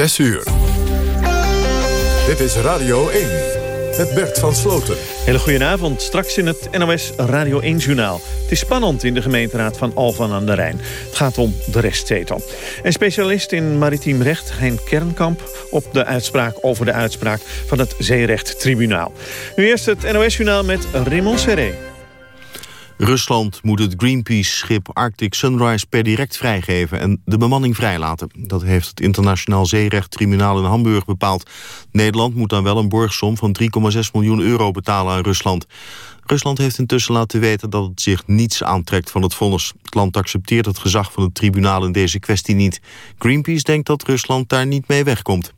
6 uur. Dit is Radio 1 met Bert van Sloten. Hele goedenavond. Straks in het NOS Radio 1-journaal. Het is spannend in de gemeenteraad van Alphen aan de Rijn. Het gaat om de restzetel. En specialist in maritiem recht, Hein Kernkamp... op de uitspraak over de uitspraak van het Zeerechttribunaal. Nu eerst het NOS-journaal met Raymond Serré. Rusland moet het Greenpeace-schip Arctic Sunrise per direct vrijgeven en de bemanning vrijlaten. Dat heeft het Internationaal Zeerechttribunaal in Hamburg bepaald. Nederland moet dan wel een borgsom van 3,6 miljoen euro betalen aan Rusland. Rusland heeft intussen laten weten dat het zich niets aantrekt van het vonnis. Het land accepteert het gezag van het tribunaal in deze kwestie niet. Greenpeace denkt dat Rusland daar niet mee wegkomt.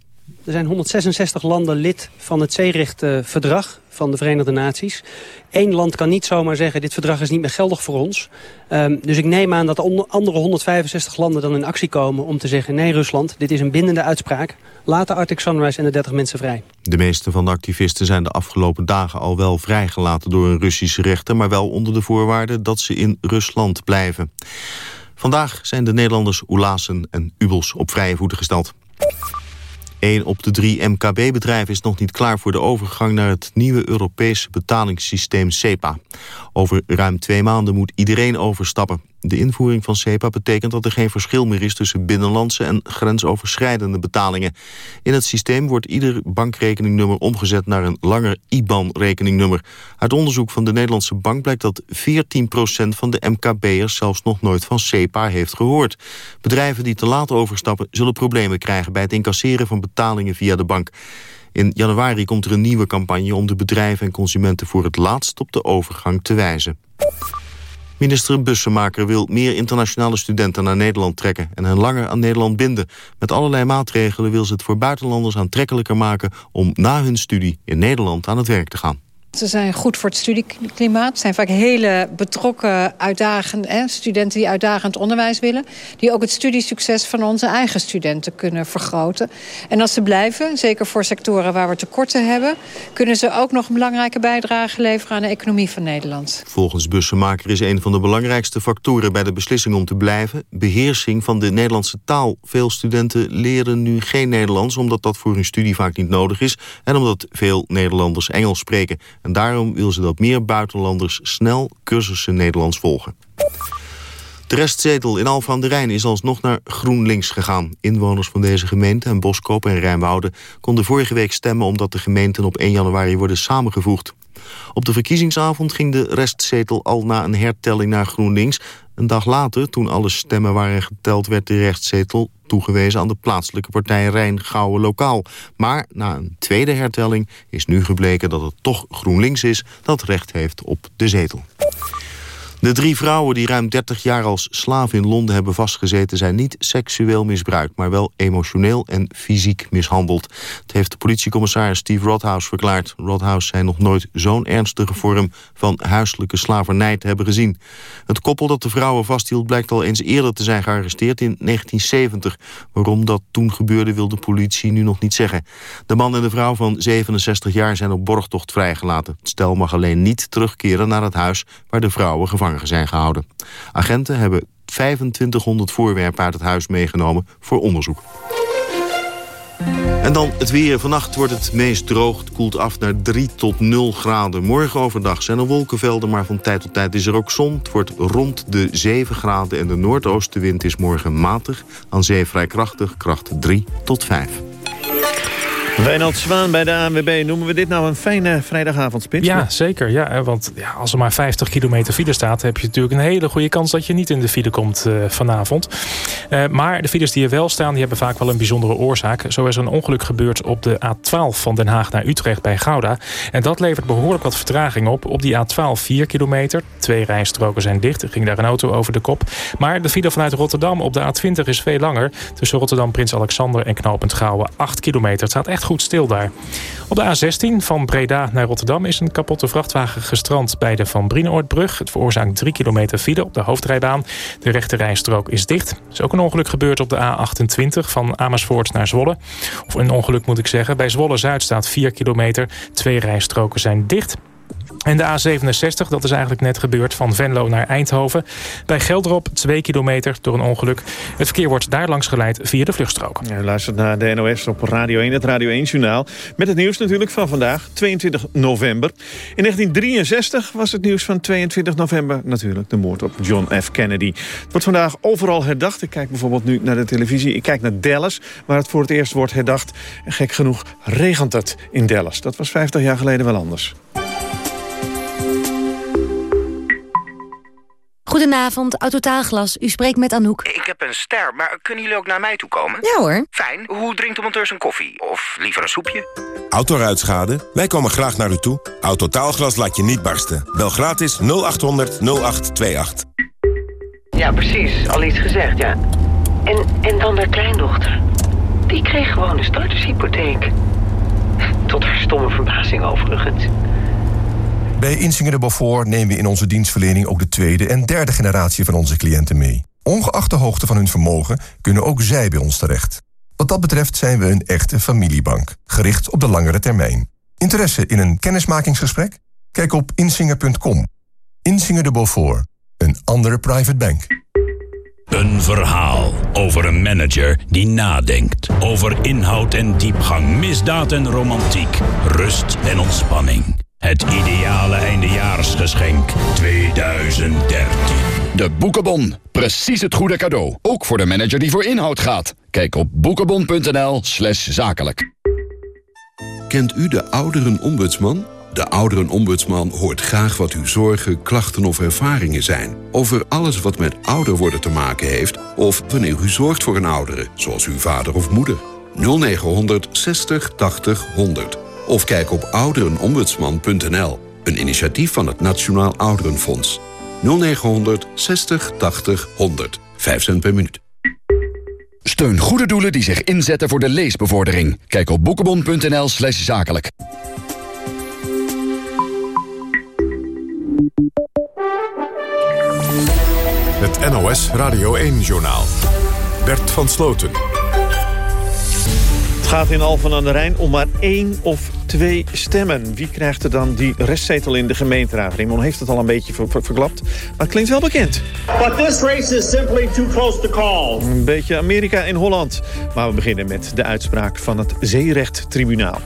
Er zijn 166 landen lid van het zeerechtverdrag van de Verenigde Naties. Eén land kan niet zomaar zeggen, dit verdrag is niet meer geldig voor ons. Um, dus ik neem aan dat andere 165 landen dan in actie komen om te zeggen... nee Rusland, dit is een bindende uitspraak. Laat de Arctic Sunrise en de 30 mensen vrij. De meeste van de activisten zijn de afgelopen dagen al wel vrijgelaten door een Russische rechter... maar wel onder de voorwaarde dat ze in Rusland blijven. Vandaag zijn de Nederlanders Oelassen en Ubels op vrije voeten gesteld. 1 op de drie MKB-bedrijven is nog niet klaar voor de overgang naar het nieuwe Europese betalingssysteem SEPA. Over ruim twee maanden moet iedereen overstappen. De invoering van SEPA betekent dat er geen verschil meer is tussen binnenlandse en grensoverschrijdende betalingen. In het systeem wordt ieder bankrekeningnummer omgezet naar een langer IBAN-rekeningnummer. Uit onderzoek van de Nederlandse Bank blijkt dat 14% van de MKB'ers zelfs nog nooit van SEPA heeft gehoord. Bedrijven die te laat overstappen zullen problemen krijgen bij het incasseren van betalingen via de bank. In januari komt er een nieuwe campagne om de bedrijven en consumenten voor het laatst op de overgang te wijzen. Minister Bussemaker wil meer internationale studenten naar Nederland trekken... en hen langer aan Nederland binden. Met allerlei maatregelen wil ze het voor buitenlanders aantrekkelijker maken... om na hun studie in Nederland aan het werk te gaan. Ze zijn goed voor het studieklimaat. Zijn vaak hele betrokken, uitdagende hè, studenten die uitdagend onderwijs willen. Die ook het studiesucces van onze eigen studenten kunnen vergroten. En als ze blijven, zeker voor sectoren waar we tekorten hebben... kunnen ze ook nog een belangrijke bijdrage leveren aan de economie van Nederland. Volgens Bussemaker is een van de belangrijkste factoren bij de beslissing om te blijven... beheersing van de Nederlandse taal. Veel studenten leren nu geen Nederlands omdat dat voor hun studie vaak niet nodig is... en omdat veel Nederlanders Engels spreken. En daarom wil ze dat meer buitenlanders snel cursussen Nederlands volgen. De restzetel in Alphen aan de Rijn is alsnog naar GroenLinks gegaan. Inwoners van deze gemeente en Boskoop en Rijnwoude konden vorige week stemmen... omdat de gemeenten op 1 januari worden samengevoegd. Op de verkiezingsavond ging de restzetel al na een hertelling naar GroenLinks. Een dag later, toen alle stemmen waren geteld... werd de restzetel toegewezen aan de plaatselijke partij Rijn-Gouwen Lokaal. Maar na een tweede hertelling is nu gebleken dat het toch GroenLinks is... dat recht heeft op de zetel. De drie vrouwen die ruim 30 jaar als slaaf in Londen hebben vastgezeten... zijn niet seksueel misbruikt, maar wel emotioneel en fysiek mishandeld. Het heeft de politiecommissaris Steve Rodhouse verklaard. Rodhouse zei nog nooit zo'n ernstige vorm van huiselijke slavernij te hebben gezien. Het koppel dat de vrouwen vasthield blijkt al eens eerder te zijn gearresteerd in 1970. Waarom dat toen gebeurde wil de politie nu nog niet zeggen. De man en de vrouw van 67 jaar zijn op borgtocht vrijgelaten. Het stel mag alleen niet terugkeren naar het huis waar de vrouwen gevangen zijn gehouden. Agenten hebben 2500 voorwerpen uit het huis meegenomen voor onderzoek. En dan het weer. Vannacht wordt het meest droog. Koelt af naar 3 tot 0 graden. Morgen overdag zijn er wolkenvelden, maar van tijd tot tijd is er ook zon. Het wordt rond de 7 graden en de noordoostenwind is morgen matig. Aan zee vrij krachtig, kracht 3 tot 5. Wijnald Zwaan bij de ANWB. Noemen we dit nou een fijne vrijdagavondspits? Ja, zeker. Ja, want ja, als er maar 50 kilometer file staat... heb je natuurlijk een hele goede kans dat je niet in de file komt uh, vanavond. Uh, maar de files die er wel staan, die hebben vaak wel een bijzondere oorzaak. Zo is er een ongeluk gebeurd op de A12 van Den Haag naar Utrecht bij Gouda. En dat levert behoorlijk wat vertraging op. Op die A12 4 kilometer. Twee rijstroken zijn dicht. Er ging daar een auto over de kop. Maar de file vanuit Rotterdam op de A20 is veel langer. Tussen Rotterdam, Prins Alexander en Knopend Gouwen 8 kilometer. Het staat echt goed stil daar. Op de A16 van Breda naar Rotterdam is een kapotte vrachtwagen gestrand bij de Van Brienoordbrug. Het veroorzaakt 3 kilometer file op de hoofdrijbaan. De rechte rijstrook is dicht. Er is ook een ongeluk gebeurd op de A28 van Amersfoort naar Zwolle. Of een ongeluk moet ik zeggen. Bij Zwolle-Zuid staat 4 kilometer. Twee rijstroken zijn dicht. En de A67, dat is eigenlijk net gebeurd, van Venlo naar Eindhoven. Bij Gelderop 2 kilometer door een ongeluk. Het verkeer wordt daar langs geleid via de vluchtstrook. Ja, naar de NOS op Radio 1, het Radio 1-journaal. Met het nieuws natuurlijk van vandaag, 22 november. In 1963 was het nieuws van 22 november natuurlijk de moord op John F. Kennedy. Het wordt vandaag overal herdacht. Ik kijk bijvoorbeeld nu naar de televisie. Ik kijk naar Dallas, waar het voor het eerst wordt herdacht. En gek genoeg regent het in Dallas. Dat was 50 jaar geleden wel anders. Goedenavond, Autotaalglas. U spreekt met Anouk. Ik heb een ster, maar kunnen jullie ook naar mij toe komen? Ja hoor. Fijn. Hoe drinkt de monteur zijn koffie? Of liever een soepje? Autoruitschade? Wij komen graag naar u toe. Autotaalglas laat je niet barsten. Bel gratis 0800 0828. Ja, precies. Al iets gezegd, ja. En, en dan haar kleindochter. Die kreeg gewoon een startershypotheek. Tot haar stomme verbazing overigens. Bij Insinger de Beaufort nemen we in onze dienstverlening ook de tweede en derde generatie van onze cliënten mee. Ongeacht de hoogte van hun vermogen kunnen ook zij bij ons terecht. Wat dat betreft zijn we een echte familiebank, gericht op de langere termijn. Interesse in een kennismakingsgesprek? Kijk op insinger.com. Insinger de Beaufort, een andere private bank. Een verhaal over een manager die nadenkt. Over inhoud en diepgang, misdaad en romantiek, rust en ontspanning. Het ideale eindejaarsgeschenk 2013. De Boekenbon. Precies het goede cadeau. Ook voor de manager die voor inhoud gaat. Kijk op boekenbon.nl slash zakelijk. Kent u de ouderenombudsman? De ouderenombudsman hoort graag wat uw zorgen, klachten of ervaringen zijn. Over alles wat met ouder worden te maken heeft... of wanneer u zorgt voor een oudere, zoals uw vader of moeder. 0900 60 80 100. Of kijk op ouderenombudsman.nl. Een initiatief van het Nationaal Ouderenfonds. 0900 60 80 100. 5 cent per minuut. Steun goede doelen die zich inzetten voor de leesbevordering. Kijk op boekenbon.nl slash zakelijk. Het NOS Radio 1-journaal. Bert van Sloten. Gaat in Alphen aan de Rijn om maar één of twee stemmen. Wie krijgt er dan die restzetel in de gemeenteraad? Raymond heeft het al een beetje ver ver verklapt, maar het klinkt wel bekend. But this race is simply too close to call. Een beetje Amerika in Holland. Maar we beginnen met de uitspraak van het Zeerechttribunaal.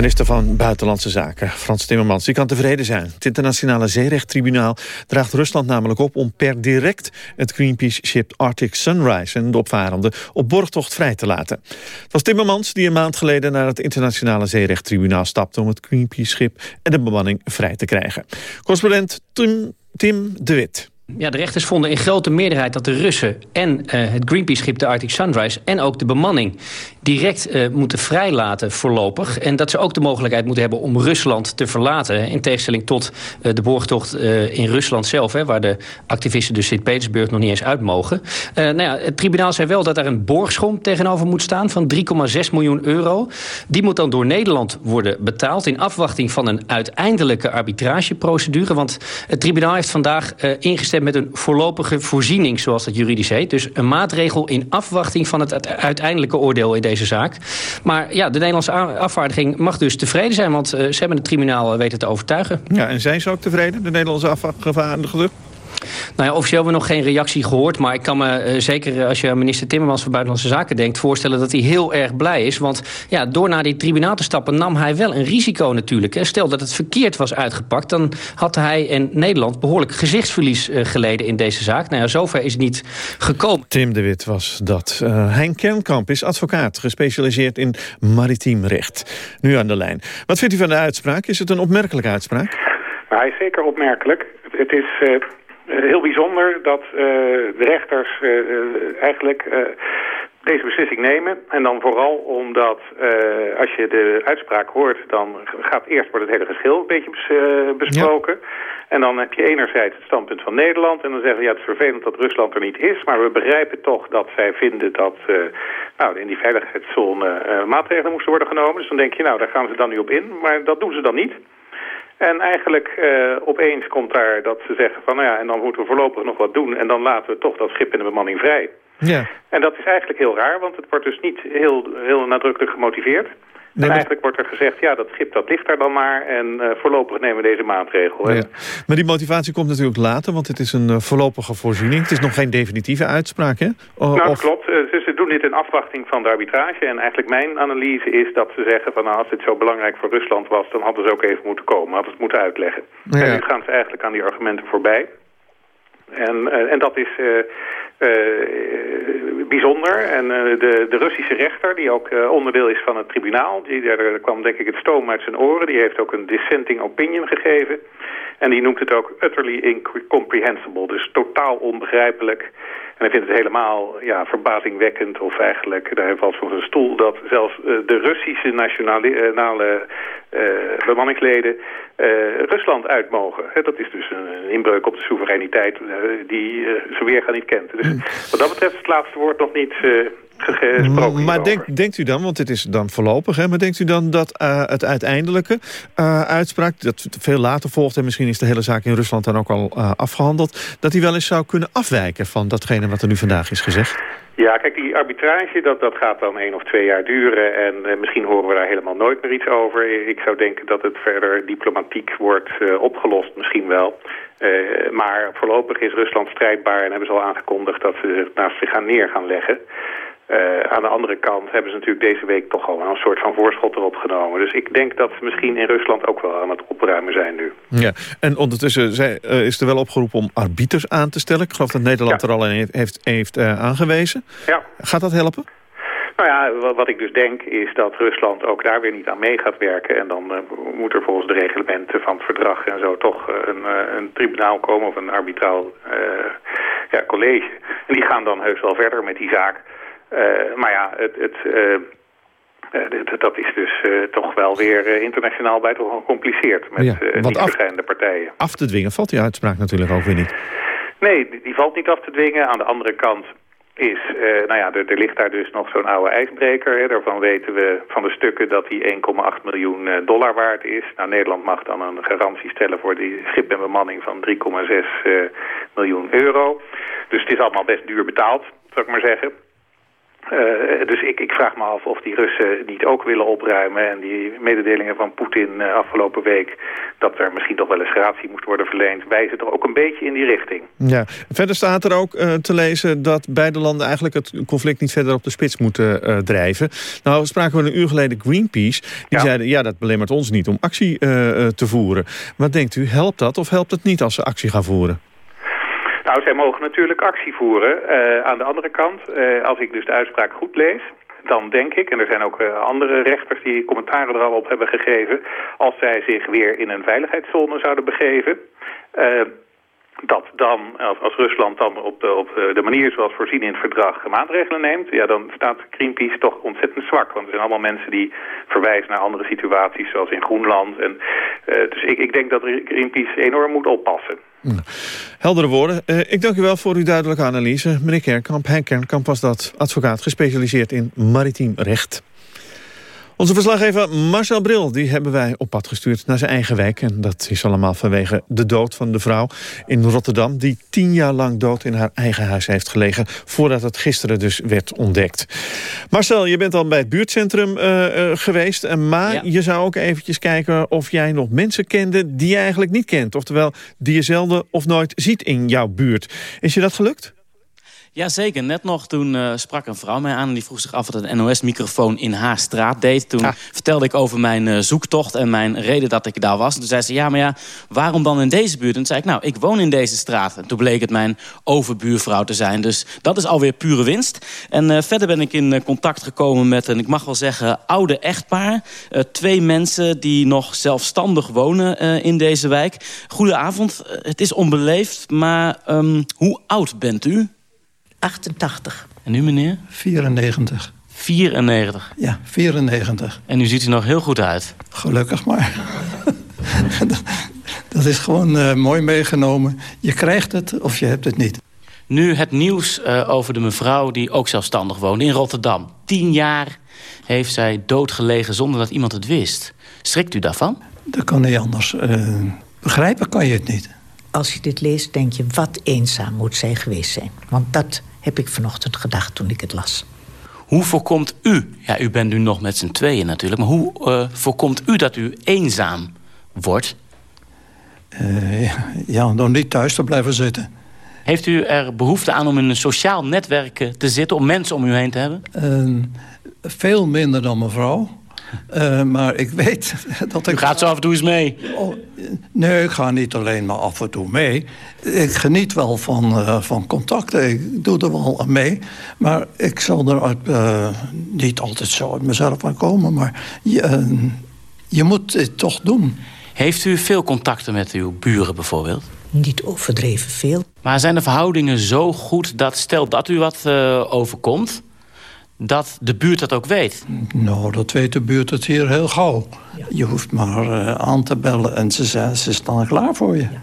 Minister van Buitenlandse Zaken, Frans Timmermans, die kan tevreden zijn. Het internationale zeerechttribunaal draagt Rusland namelijk op... om per direct het Greenpeace-schip Arctic Sunrise en de opvarenden op borgtocht vrij te laten. Het was Timmermans die een maand geleden naar het internationale zeerechttribunaal stapte... om het Greenpeace-schip en de bemanning vrij te krijgen. Correspondent Tim, Tim de Wit. Ja, de rechters vonden in grote meerderheid dat de Russen en uh, het Greenpeace-schip de Arctic Sunrise... en ook de bemanning direct uh, moeten vrijlaten voorlopig. En dat ze ook de mogelijkheid moeten hebben om Rusland te verlaten. In tegenstelling tot uh, de borgtocht in Rusland zelf... Hè, waar de activisten dus Sint-Petersburg nog niet eens uit mogen. nou ja, het tribunaal zei wel dat er een borgschom tegenover moet staan... van 3,6 miljoen euro. Die moet dan door Nederland worden betaald... in afwachting van een uiteindelijke arbitrageprocedure. Want het tribunaal heeft vandaag ingestemd met een voorlopige voorziening, zoals dat juridisch heet. Dus een maatregel in afwachting van het uiteindelijke oordeel in deze zaak. Maar ja, de Nederlandse afvaardiging mag dus tevreden zijn... want uh, ze hebben het tribunaal weten te overtuigen. Ja, en zijn ze ook tevreden, de Nederlandse afvaardigden? Nou ja, officieel hebben we nog geen reactie gehoord. Maar ik kan me uh, zeker als je aan minister Timmermans van Buitenlandse Zaken denkt... voorstellen dat hij heel erg blij is. Want ja, door naar die tribunaal te stappen nam hij wel een risico natuurlijk. Hè. Stel dat het verkeerd was uitgepakt... dan had hij en Nederland behoorlijk gezichtsverlies uh, geleden in deze zaak. Nou ja, zover is het niet gekomen. Tim de Wit was dat. Uh, Hein Kernkamp is advocaat, gespecialiseerd in maritiem recht. Nu aan de lijn. Wat vindt u van de uitspraak? Is het een opmerkelijke uitspraak? Nou, hij is zeker opmerkelijk. Het is eh, heel bijzonder dat uh, de rechters uh, eigenlijk deze beslissing nemen. En dan vooral omdat als je de uitspraak hoort, dan gaat eerst wordt het hele geschil een beetje besproken. Ja. En dan heb je enerzijds het standpunt van Nederland. En dan zeggen we, ja, het is vervelend dat Rusland er niet is. Maar we begrijpen toch dat zij vinden dat nou, in die veiligheidszone maatregelen moesten worden genomen. Dus dan denk je, nou, daar gaan ze dan nu op in. Maar dat doen ze dan niet. En eigenlijk uh, opeens komt daar dat ze zeggen van... nou ja, en dan moeten we voorlopig nog wat doen... en dan laten we toch dat schip en de bemanning vrij. Ja. En dat is eigenlijk heel raar, want het wordt dus niet heel, heel nadrukkelijk gemotiveerd. En eigenlijk wordt er gezegd, ja, dat schip dat ligt daar dan maar... en uh, voorlopig nemen we deze maatregel. Ja. Maar die motivatie komt natuurlijk later, want het is een uh, voorlopige voorziening. Het is nog geen definitieve uitspraak, hè? O, nou, of... klopt. Uh, ze, ze, doen dit in afwachting van de arbitrage. En eigenlijk mijn analyse is dat ze zeggen van... Nou, als dit zo belangrijk voor Rusland was, dan hadden ze ook even moeten komen. Hadden ze het moeten uitleggen. Ja. En nu gaan ze eigenlijk aan die argumenten voorbij. En, en dat is uh, bijzonder. En de, de Russische rechter, die ook onderdeel is van het tribunaal... Die, daar kwam denk ik het stoom uit zijn oren. Die heeft ook een dissenting opinion gegeven. En die noemt het ook utterly incomprehensible. Dus totaal onbegrijpelijk. En hij vindt het helemaal ja, verbazingwekkend of eigenlijk, daar valt van zijn stoel... dat zelfs de Russische nationale bemanningsleden Rusland uit mogen. dat is dus een inbreuk op de soevereiniteit die ze weer gaan niet kent. Dus wat dat betreft is het laatste woord nog niet uh, gesproken. Maar denk, denkt u dan, want het is dan voorlopig... Hè, maar denkt u dan dat uh, het uiteindelijke uh, uitspraak... dat veel later volgt en misschien is de hele zaak in Rusland dan ook al afgehandeld... dat die wel eens zou kunnen afwijken van datgene wat er nu vandaag is gezegd? Ja, kijk, die arbitrage, dat, dat gaat dan één of twee jaar duren... en misschien horen we daar helemaal nooit meer iets over. Ik zou denken dat het verder diplomatiek wordt opgelost, misschien wel. Maar voorlopig is Rusland strijdbaar en hebben ze al aangekondigd... dat ze het naast zich gaan neer gaan leggen. Uh, aan de andere kant hebben ze natuurlijk deze week toch al een soort van voorschot erop genomen. Dus ik denk dat ze misschien in Rusland ook wel aan het opruimen zijn nu. Ja, en ondertussen zij, uh, is er wel opgeroepen om arbiters aan te stellen. Ik geloof dat Nederland ja. er al een heeft, heeft uh, aangewezen. Ja. Gaat dat helpen? Nou ja, wat ik dus denk is dat Rusland ook daar weer niet aan mee gaat werken. En dan uh, moet er volgens de reglementen van het verdrag en zo toch een, uh, een, tribunaal komen of een arbitraal ja, college. En die gaan dan heus wel verder met die zaak. Maar ja, het... het dat is dus toch wel weer internationaal buitengewoon gecompliceerd met ja, niet af, verschillende partijen. Af te dwingen valt die uitspraak natuurlijk ook weer niet. Nee, die, die valt niet af te dwingen. Aan de andere kant is, nou ja, er, er, ligt daar dus nog zo'n oude ijsbreker. Hè. Daarvan weten we van de stukken dat die 1,8 miljoen dollar waard is. Nou, Nederland mag dan een garantie stellen voor die schip en bemanning van 3,6 uh, miljoen euro. Dus het is allemaal best duur betaald, zou ik maar zeggen. Uh, dus ik, ik, vraag me af of die Russen niet ook willen opruimen... en die mededelingen van Poetin uh, afgelopen week... dat er misschien toch wel eens gratie moest worden verleend... wijzen toch ook een beetje in die richting. Ja. Verder staat er ook uh, te lezen dat beide landen eigenlijk het conflict... niet verder op de spits moeten drijven. Nou spraken we een uur geleden Greenpeace. Die ja. zeiden, ja, dat belemmert ons niet om actie te voeren. Wat denkt u, helpt dat of helpt het niet als ze actie gaan voeren? Nou, zij mogen natuurlijk actie voeren. Uh, aan de andere kant, uh, als ik dus de uitspraak goed lees... dan denk ik, en er zijn ook uh, andere rechters die commentaren er al op hebben gegeven... als zij zich weer in een veiligheidszone zouden begeven dat dan, als, Rusland dan op de, op de manier zoals voorzien in het verdrag maatregelen neemt, ja, dan staat Greenpeace toch ontzettend zwak. Want er zijn allemaal mensen die verwijzen naar andere situaties, zoals in Groenland. En, uh, dus ik, ik denk dat Greenpeace enorm moet oppassen. Heldere woorden. Uh, ik dank u wel voor uw duidelijke analyse. Meneer Kernkamp, Henk Kernkamp was dat advocaat gespecialiseerd in maritiem recht. Onze verslaggever Marcel Bril die hebben wij op pad gestuurd naar zijn eigen wijk. En dat is allemaal vanwege de dood van de vrouw in Rotterdam... die tien jaar lang dood in haar eigen huis heeft gelegen... voordat het gisteren dus werd ontdekt. Marcel, je bent al bij het buurtcentrum uh, uh, geweest. Uh, maar ja. je zou ook eventjes kijken of jij nog mensen kende... die je eigenlijk niet kent. Oftewel, die je zelden of nooit ziet in jouw buurt. Is je dat gelukt? Jazeker, net nog toen uh, sprak een vrouw mij aan... en die vroeg zich af wat een NOS-microfoon in haar straat deed. Toen ah. vertelde ik over mijn uh, zoektocht en mijn reden dat ik daar was. En toen zei ze, ja, maar ja, waarom dan in deze buurt? En toen zei ik, nou, ik woon in deze straat. En toen bleek het mijn overbuurvrouw te zijn. Dus dat is alweer pure winst. En uh, verder ben ik in contact gekomen met een, ik mag wel zeggen, oude echtpaar. twee mensen die nog zelfstandig wonen in deze wijk. Goedenavond, het is onbeleefd, maar um, hoe oud bent u? 88. En u, meneer? 94. 94? Ja, 94. En u ziet er nog heel goed uit. Gelukkig maar. dat is gewoon uh, mooi meegenomen. Je krijgt het of je hebt het niet. Nu het nieuws uh, over de mevrouw die ook zelfstandig woont in Rotterdam. Tien jaar heeft zij doodgelegen zonder dat iemand het wist. Schrikt u daarvan? Dat kan niet anders. Uh, begrijpen kan je het niet. Als je dit leest, denk je, wat eenzaam moet zij geweest zijn. Want dat heb ik vanochtend gedacht toen ik het las. Hoe voorkomt u, ja, u bent nu nog met z'n tweeën natuurlijk... maar hoe uh, voorkomt u dat u eenzaam wordt? Uh, ja, door niet thuis te blijven zitten. Heeft u er behoefte aan om in een sociaal netwerk te zitten... om mensen om u heen te hebben? Uh, veel minder dan mevrouw. Uh, maar ik weet dat ik... U gaat zo af en toe eens mee? Oh, nee, ik ga niet alleen maar af en toe mee. Ik geniet wel van, uh, van contacten. Ik doe er wel aan mee. Maar ik zal er uit, uh, niet altijd zo uit mezelf aan komen. Maar je, je moet het toch doen. Heeft u veel contacten met uw buren bijvoorbeeld? Niet overdreven veel. Maar zijn de verhoudingen zo goed dat stel dat u wat overkomt dat de buurt dat ook weet? Nou, dat weet de buurt het hier heel gauw. Ja. Je hoeft maar uh, aan te bellen en ze, zijn, ze staan klaar voor je. Ja.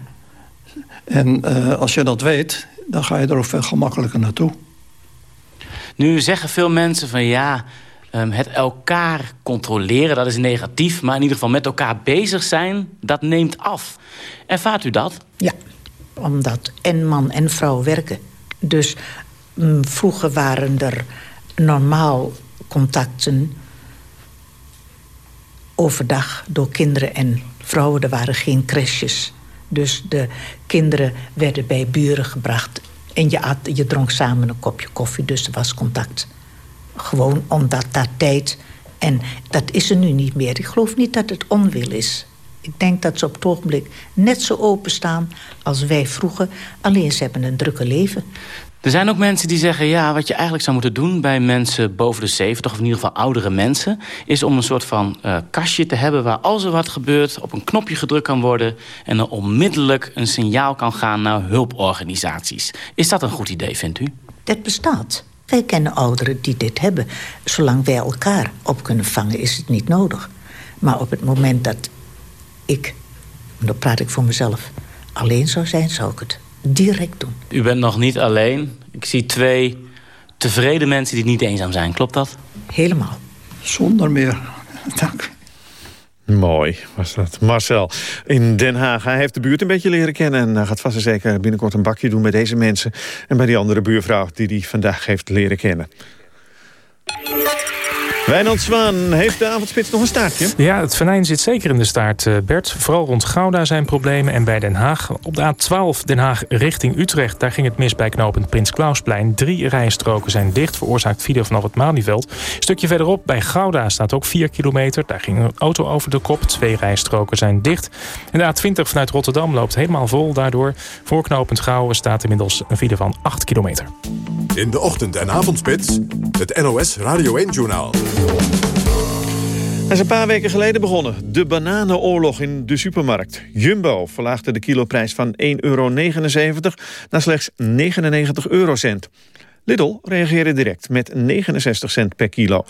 En uh, als je dat weet, dan ga je er ook veel gemakkelijker naartoe. Nu zeggen veel mensen van ja, um, het elkaar controleren, dat is negatief. Maar in ieder geval met elkaar bezig zijn, dat neemt af. Ervaart u dat? Ja, omdat en man en vrouw werken. Dus mm, vroeger waren er normaal contacten overdag door kinderen en vrouwen. Er waren geen crèches. Dus de kinderen werden bij buren gebracht. En je, at, je dronk samen een kopje koffie, dus er was contact. Gewoon omdat dat tijd... En dat is er nu niet meer. Ik geloof niet dat het onwil is. Ik denk dat ze op het ogenblik net zo openstaan als wij vroeger. Alleen ze hebben een drukke leven. Er zijn ook mensen die zeggen... ja, wat je eigenlijk zou moeten doen bij mensen boven de 70... of in ieder geval oudere mensen... is om een soort van uh, kastje te hebben... waar als er wat gebeurt op een knopje gedrukt kan worden... en er onmiddellijk een signaal kan gaan naar hulporganisaties. Is dat een goed idee, vindt u? Dat bestaat. Wij kennen ouderen die dit hebben. Zolang wij elkaar op kunnen vangen is het niet nodig. Maar op het moment dat ik, dan praat ik voor mezelf... alleen zou zijn, zou ik het direct doen. U bent nog niet alleen. Ik zie twee tevreden mensen die niet eenzaam zijn. Klopt dat? Helemaal. Zonder meer. Dank. Mooi was dat. Marcel in Den Haag. Hij heeft de buurt een beetje leren kennen... en gaat vast en zeker binnenkort een bakje doen bij deze mensen... en bij die andere buurvrouw die hij vandaag heeft leren kennen. Wijnand Zwaan, heeft de avondspits nog een staartje? Ja, het venijn zit zeker in de staart, eh, Bert. Vooral rond Gouda zijn problemen en bij Den Haag. Op de A12 Den Haag richting Utrecht... daar ging het mis bij knooppunt Prins Klausplein. Drie rijstroken zijn dicht, veroorzaakt video vanaf het Malieveld. Een stukje verderop bij Gouda staat ook 4 kilometer. Daar ging een auto over de kop. Twee rijstroken zijn dicht. En de A20 vanuit Rotterdam loopt helemaal vol. Daardoor voor knooppunt Gouwen staat inmiddels een file van 8 kilometer. In de ochtend- en avondspits, het NOS Radio 1-journaal. Hij is een paar weken geleden begonnen. De bananenoorlog in de supermarkt. Jumbo verlaagde de kiloprijs van 1,79 euro naar slechts 99 eurocent. Lidl reageerde direct met 69 cent per kilo.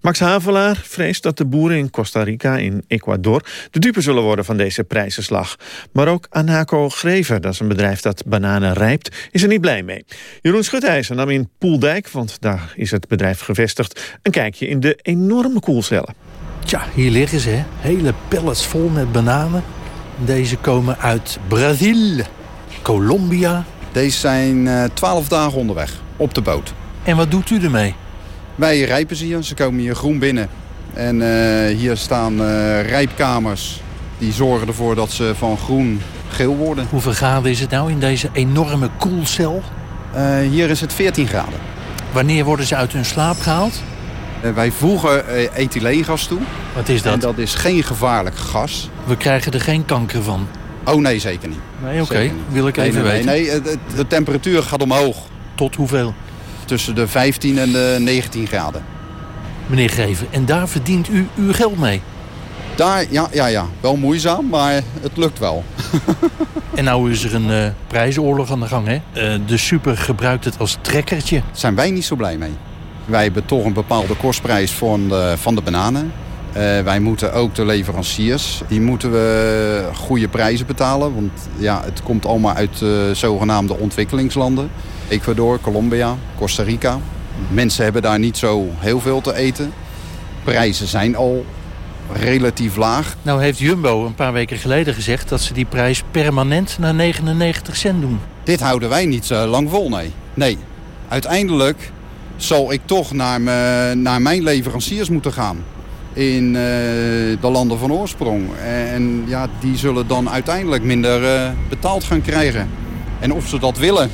Max Havelaar vreest dat de boeren in Costa Rica in Ecuador... de dupe zullen worden van deze prijzenslag. Maar ook Anaco Greven, dat is een bedrijf dat bananen rijpt... is er niet blij mee. Jeroen Schutijzer nam in Poeldijk, want daar is het bedrijf gevestigd... een kijkje in de enorme koelcellen. Tja, hier liggen ze, hele pallets vol met bananen. Deze komen uit Brazil, Colombia. Deze zijn twaalf dagen onderweg op de boot. En wat doet u ermee? Wij rijpen ze hier. Ze komen hier groen binnen. En uh, hier staan uh, rijpkamers. Die zorgen ervoor dat ze van groen geel worden. Hoeveel graden is het nou in deze enorme koelcel? Uh, hier is het 14 graden. Wanneer worden ze uit hun slaap gehaald? wij voegen ethyleengas toe. Wat is dat? En dat is geen gevaarlijk gas. We krijgen er geen kanker van? Oh nee, zeker niet. Nee, oké. Okay. Wil ik even nee, weten. Nee, nee, de, temperatuur gaat omhoog. Tot hoeveel? Tussen de 15 en de 19 graden. Meneer Greven, en daar verdient u uw geld mee? Daar, ja, ja, ja. Wel moeizaam, maar het lukt wel. en nou is er een uh, prijsoorlog aan de gang, hè? Uh, de super gebruikt het als trekkertje. Daar zijn wij niet zo blij mee. Wij hebben toch een bepaalde kostprijs van de, van de bananen. Uh, wij moeten ook de leveranciers, die moeten we goede prijzen betalen. Want ja, het komt allemaal uit uh, zogenaamde ontwikkelingslanden. Ecuador, Colombia, Costa Rica. Mensen hebben daar niet zo heel veel te eten. Prijzen zijn al relatief laag. Nou heeft Jumbo een paar weken geleden gezegd... dat ze die prijs permanent naar 99 cent doen. Dit houden wij niet zo lang vol, nee. Nee, uiteindelijk zal ik toch naar, me, naar mijn leveranciers moeten gaan. In uh, de landen van oorsprong. En ja, die zullen dan uiteindelijk minder uh, betaald gaan krijgen. En of ze dat willen,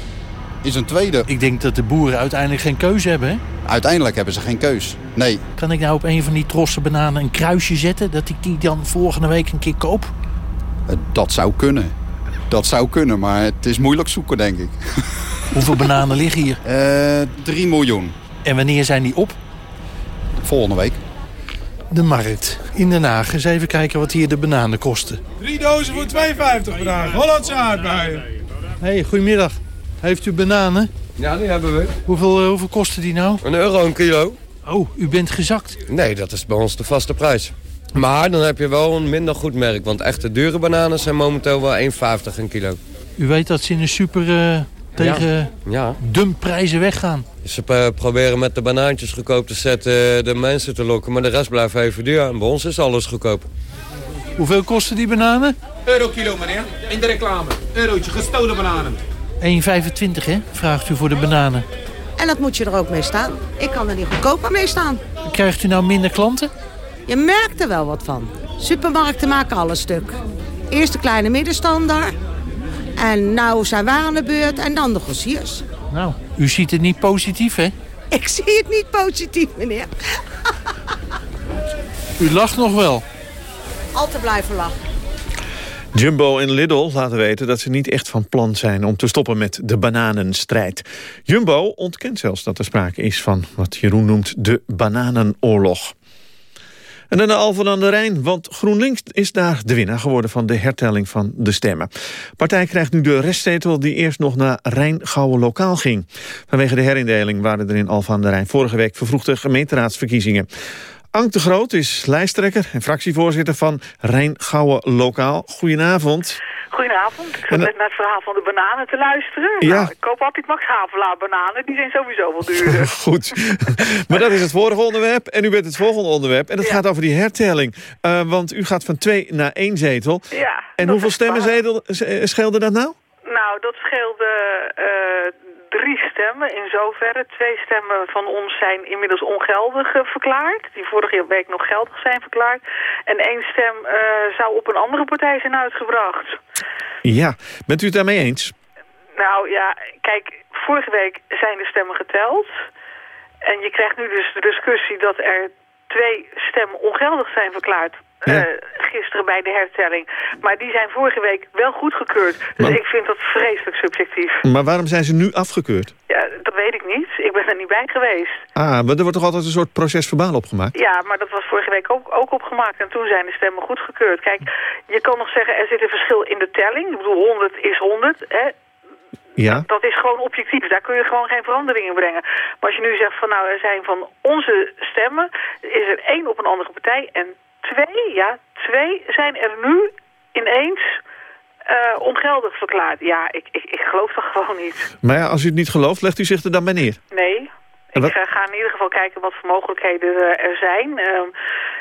is een tweede. Ik denk dat de boeren uiteindelijk geen keuze hebben, hè? Uiteindelijk hebben ze geen keus, nee. Kan ik nou op een van die trosse bananen een kruisje zetten... dat ik die dan volgende week een keer koop? Uh, dat zou kunnen. Dat zou kunnen, maar het is moeilijk zoeken, denk ik. Hoeveel bananen liggen hier? Uh, 3 miljoen. En wanneer zijn die op? Volgende week. De markt in Den Haag. Eens even kijken wat hier de bananen kosten. Drie dozen voor 2,50 vandaag. Hollandse aardbeien. Hey, goedemiddag. Heeft u bananen? Ja, die hebben we. Hoeveel, uh, hoeveel kosten die nou? Een euro een kilo. Oh, u bent gezakt? Nee, dat is bij ons de vaste prijs. Maar dan heb je wel een minder goed merk. Want echte dure bananen zijn momenteel wel 1,50 een kilo. U weet dat ze in de super uh, tegen ja. ja. dumpprijzen weggaan. Ze proberen met de banaantjes goedkoop te zetten de mensen te lokken. Maar de rest blijft even duur. En bij ons is alles goedkoop. Hoeveel kosten die bananen? Euro kilo, meneer. In de reclame. Eurotje, gestolen bananen. 1,25 hè, vraagt u voor de bananen. En dat moet je er ook mee staan. Ik kan er niet goedkoper mee staan. Krijgt u nou minder klanten? Je merkt er wel wat van. Supermarkten maken alles stuk. Eerst de kleine middenstander. En nou zijn wij aan de beurt en dan de grossiers. Nou, u ziet het niet positief, hè? Ik zie het niet positief, meneer. u lacht nog wel. Altijd blijven lachen. Jumbo en Lidl laten weten dat ze niet echt van plan zijn... om te stoppen met de bananenstrijd. Jumbo ontkent zelfs dat er sprake is van wat Jeroen noemt de bananenoorlog. En dan de Alphen aan de Rijn, want GroenLinks is daar de winnaar geworden van de hertelling van de stemmen. De partij krijgt nu de restzetel die eerst nog naar Rijn-Gouwen lokaal ging. Vanwege de herindeling waren er in Alphen aan de Rijn vorige week vervroegde gemeenteraadsverkiezingen. Ank de Groot is lijsttrekker en fractievoorzitter van Rijn-Gouwen Lokaal. Goedenavond. Goedenavond. Ik zat net naar het verhaal van de bananen te luisteren. Ja. Nou, ik koop altijd Max Havelaar bananen. Die zijn sowieso wel duurder. Goed. maar dat is het vorige onderwerp. En u bent het volgende onderwerp. En dat gaat over die hertelling. Uh, want u gaat van twee naar één zetel. Ja. En hoeveel stemmen zetel, scheelde dat nou? Nou, dat scheelde drie stemmen. In zoverre twee stemmen van ons zijn inmiddels ongeldig uh, verklaard. Die vorige week nog geldig zijn verklaard. En één stem uh, zou op een andere partij zijn uitgebracht. Ja, bent u het daarmee eens? Nou ja, kijk, vorige week zijn de stemmen geteld. En je krijgt nu dus de discussie dat er twee stemmen ongeldig zijn verklaard. Ja. Uh, gisteren bij de hertelling. Maar die zijn vorige week wel goedgekeurd. Dus maar... ik vind dat vreselijk subjectief. Maar waarom zijn ze nu afgekeurd? Ja, dat weet ik niet. Ik ben er niet bij geweest. Ah, maar er wordt toch altijd een soort proces verbaal opgemaakt? Ja, maar dat was vorige week ook, ook opgemaakt. En toen zijn de stemmen goedgekeurd. Kijk, je kan nog zeggen, er zit een verschil in de telling. Ik bedoel, 100 is 100, hè. Ja. Dat is gewoon objectief. Daar kun je gewoon geen veranderingen brengen. Maar als je nu zegt van nou, er zijn van onze stemmen... is er één op een andere partij en twee, ja, twee zijn er nu ineens uh, ongeldig verklaard. Ja, ik, ik, ik geloof dat gewoon niet. Maar ja, als u het niet gelooft, legt u zich er dan bij neer? Nee. Ik uh, ga in ieder geval kijken wat voor mogelijkheden uh, er zijn. Uh,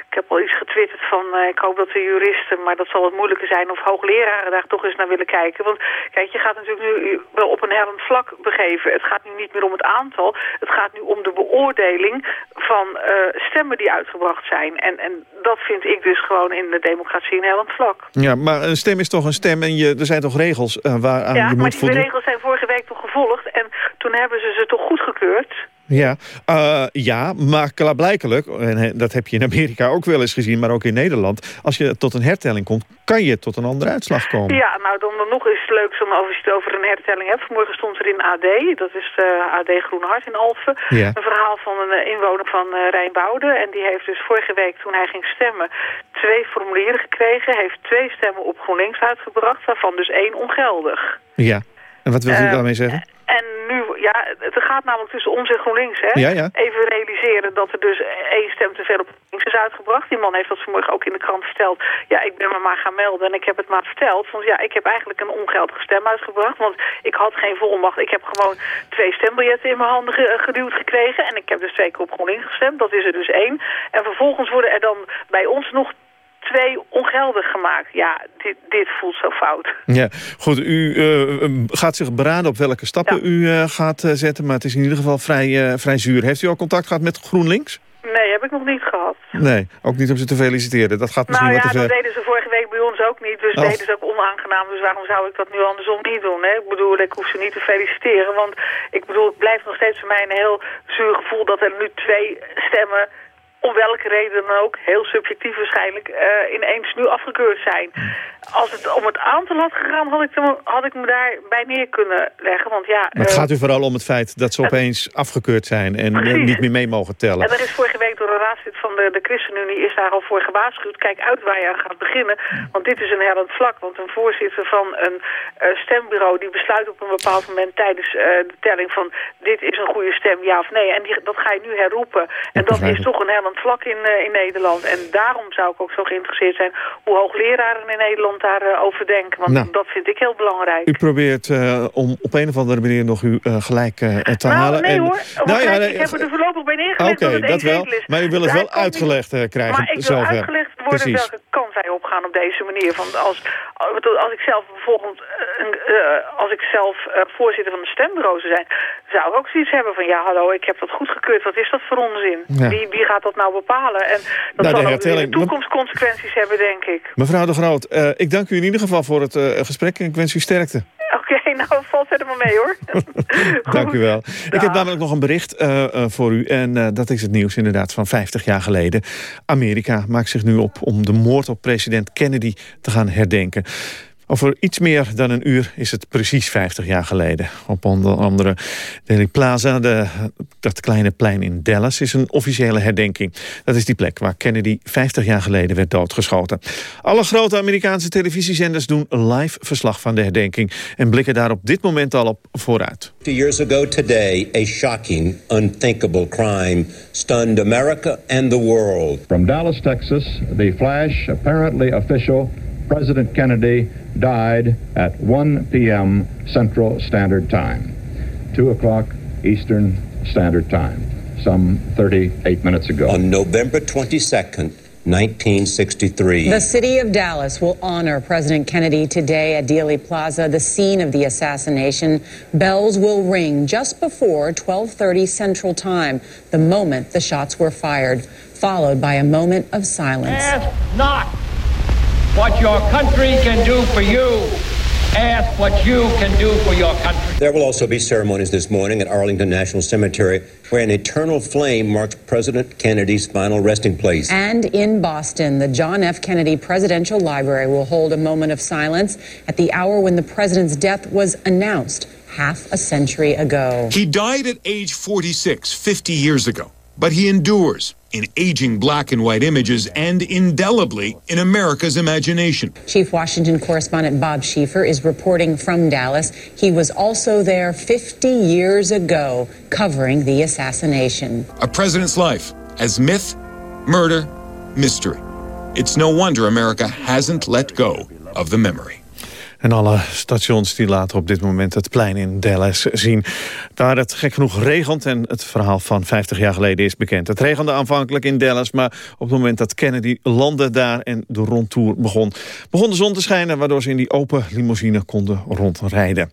ik heb al iets getwitterd van, uh, ik hoop dat de juristen, maar dat zal het moeilijker zijn, of hoogleraren daar toch eens naar willen kijken. Want kijk, je gaat natuurlijk nu wel op een hellend vlak begeven. Het gaat nu niet meer om het aantal, het gaat nu om de beoordeling van uh, stemmen die uitgebracht zijn. En, en dat vind ik dus gewoon in de democratie een hellend vlak. Ja, maar een stem is toch een stem en je, er zijn toch regels uh, waaraan ja, je moet voldoen? Ja, maar die regels zijn vorige week toch gevolgd en toen hebben ze ze toch goedgekeurd. Ja, uh, ja, maar klaarblijkelijk, en dat heb je in Amerika ook wel eens gezien, maar ook in Nederland, als je tot een hertelling komt, kan je tot een andere uitslag komen. Ja, nou dan, nog is het leuk om als je het over een hertelling hebt. Vanmorgen stond er in AD, dat is de AD Groenhart in Alphen, ja. een verhaal van een inwoner van uh, Rijnboude. En die heeft dus vorige week, toen hij ging stemmen, twee formulieren gekregen, heeft twee stemmen op GroenLinks uitgebracht, waarvan dus één ongeldig. Ja, en wat wil u daarmee zeggen? En nu, ja, het gaat namelijk tussen ons en GroenLinks, hè? Ja, ja. Even realiseren dat er dus één stem te veel op links is uitgebracht. Die man heeft dat vanmorgen ook in de krant verteld. Ja, ik ben me maar gaan melden en ik heb het maar verteld. Want ja, ik heb eigenlijk een ongeldige stem uitgebracht. Want ik had geen volmacht. Ik heb gewoon twee stembiljetten in mijn handen ge geduwd gekregen. En ik heb dus twee keer op GroenLinks gestemd. Dat is er dus één. En vervolgens worden er dan bij ons nog twee ongeldig gemaakt. Ja, dit, dit voelt zo fout. Ja, goed. U uh, gaat zich beraden op welke stappen u uh, gaat uh, zetten. Maar het is in ieder geval vrij, vrij zuur. Heeft u al contact gehad met GroenLinks? Nee, heb ik nog niet gehad. Nee, ook niet om ze te feliciteren. Dat gaat misschien nou, wat ja, te ver. dat deden ze vorige week bij ons ook niet. Dus Oh. deden ze ook onaangenaam. Dus waarom zou ik dat nu andersom niet doen? Hè? Ik bedoel, ik hoef ze niet te feliciteren. Want ik bedoel, het blijft nog steeds voor mij een heel zuur gevoel... dat er nu twee stemmen, om welke reden dan ook... heel subjectief waarschijnlijk, eh, ineens nu afgekeurd zijn. Als het om het aantal had gegaan, had ik, me, had ik me daarbij neer kunnen leggen. Want ja, Maar het eh, gaat u vooral om het feit dat ze opeens afgekeurd zijn... en Precies. niet meer mee mogen tellen. En er is vorige week door een raadslid van de, de ChristenUnie is daar al voor gewaarschuwd. Kijk uit waar je aan gaat beginnen. Want dit is een hellend vlak. Want een voorzitter van een eh, stembureau die besluit op een bepaald moment tijdens de telling van dit is een goede stem, ja of nee. En die, dat ga je nu herroepen. En dat is toch een hellend vlak in, eh, in Nederland. En daarom zou ik ook zo geïnteresseerd zijn hoe hoogleraren in Nederland daarover denken. Want Nou. dat vind ik heel belangrijk. U probeert eh, om op een of andere manier nog uw eh, gelijk eh, te nou, halen. nee En- hoor. Nou ja, nee, ik heb er voorlopig bij neergelegd Oké, dat het dat één wel. is. Maar u wil het Daar wel niet- uitgelegd eh, krijgen. Maar ik wil uitgelegd worden Precies. welke kant wij opgaan op deze manier. Want als, als ik zelf bijvoorbeeld eh, eh, als ik zelf eh, voorzitter van een stembureau zou zijn, zou ik ook zoiets hebben van ja hallo, ik heb dat goedgekeurd. Wat is dat voor onzin? Ja. Wie, wie gaat dat nou bepalen? En dat Nou, de zal ook weer hertelling- toekomstconsequenties hebben, denk ik. Mevrouw de Groot, ik dank u in ieder geval voor het gesprek en ik wens u sterkte. Oké, nou valt verder maar mee hoor. Dank u wel. Ik heb namelijk nog een bericht eh, eh, voor u. En eh, dat is het nieuws inderdaad van 50 jaar geleden. Amerika maakt zich nu op om de moord op president Kennedy te gaan herdenken. Over iets meer dan een uur is het precies 50 jaar geleden. Op onder andere Dealey Plaza, de, dat kleine plein in Dallas, is een officiële herdenking. Dat is die plek waar Kennedy 50 jaar geleden werd doodgeschoten. Alle grote Amerikaanse televisiezenders doen live verslag van de herdenking... en blikken daar op dit moment al op vooruit. 50 years ago today, a shocking, unthinkable crime stunned America and the world. From Dallas, Texas, the flash, apparently official, President Kennedy died at 1 p.m. Central Standard Time, 2 o'clock Eastern Standard Time, some 38 minutes ago. On November 22nd, 1963. The city of Dallas will honor President Kennedy today at Dealey Plaza, the scene of the assassination. Bells will ring just before 12:30 Central Time, the moment the shots were fired, followed by a moment of silence. Ask not what your country can do for you. Ask what you can do for your country. There will also be ceremonies this morning at Arlington National Cemetery where an eternal flame marks President Kennedy's final resting place. And in Boston, the John F. Kennedy Presidential Library will hold a moment of silence at the hour when the president's death was announced half a century ago. He died at age 46, 50 years ago, but he endures in aging black and white images and indelibly in America's imagination. Chief Washington correspondent Bob Schieffer is reporting from Dallas. He was also there 50 years ago covering the assassination. A president's life as myth, murder, mystery. It's no wonder America hasn't let go of the memory. En alle stations die laten op dit moment het plein in Dallas zien. Daar het gek genoeg regent en het verhaal van 50 jaar geleden is bekend. Het regende aanvankelijk in Dallas, maar op het moment dat Kennedy landde daar en de rondtour begon, begon de zon te schijnen, waardoor ze in die open limousine konden rondrijden.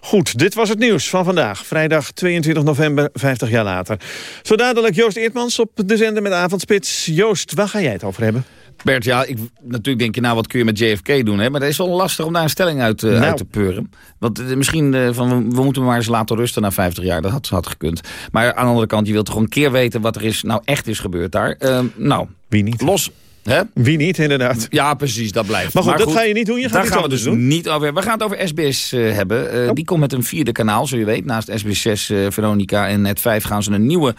Goed, dit was het nieuws van vandaag, vrijdag 22 november, 50 jaar later. Zo dadelijk Joost Eertmans op de zender met Avondspits. Joost, waar ga jij het over hebben? Bert, ja, ik, natuurlijk denk je, nou, wat kun je met JFK doen? Hè? Maar het is wel lastig om daar een stelling uit, eh, Nou. uit te peuren. Want eh, misschien eh, van, we- moeten maar eens laten rusten na 50 jaar. Dat had, had gekund. Maar aan de andere kant, je wilt toch een keer weten wat er is, nou echt is gebeurd daar. Nou, Wie niet? Los. Hè? Wie niet, inderdaad. Ja, precies, dat blijft. Maar goed, dat ga je niet doen, je gaat daar iets gaan we dus doen. niet over. We gaan het over SBS eh, hebben. Eh, Die komt met een vierde kanaal, zoals je weet. Naast SBS6, eh, Veronica en Net5 gaan ze een nieuwe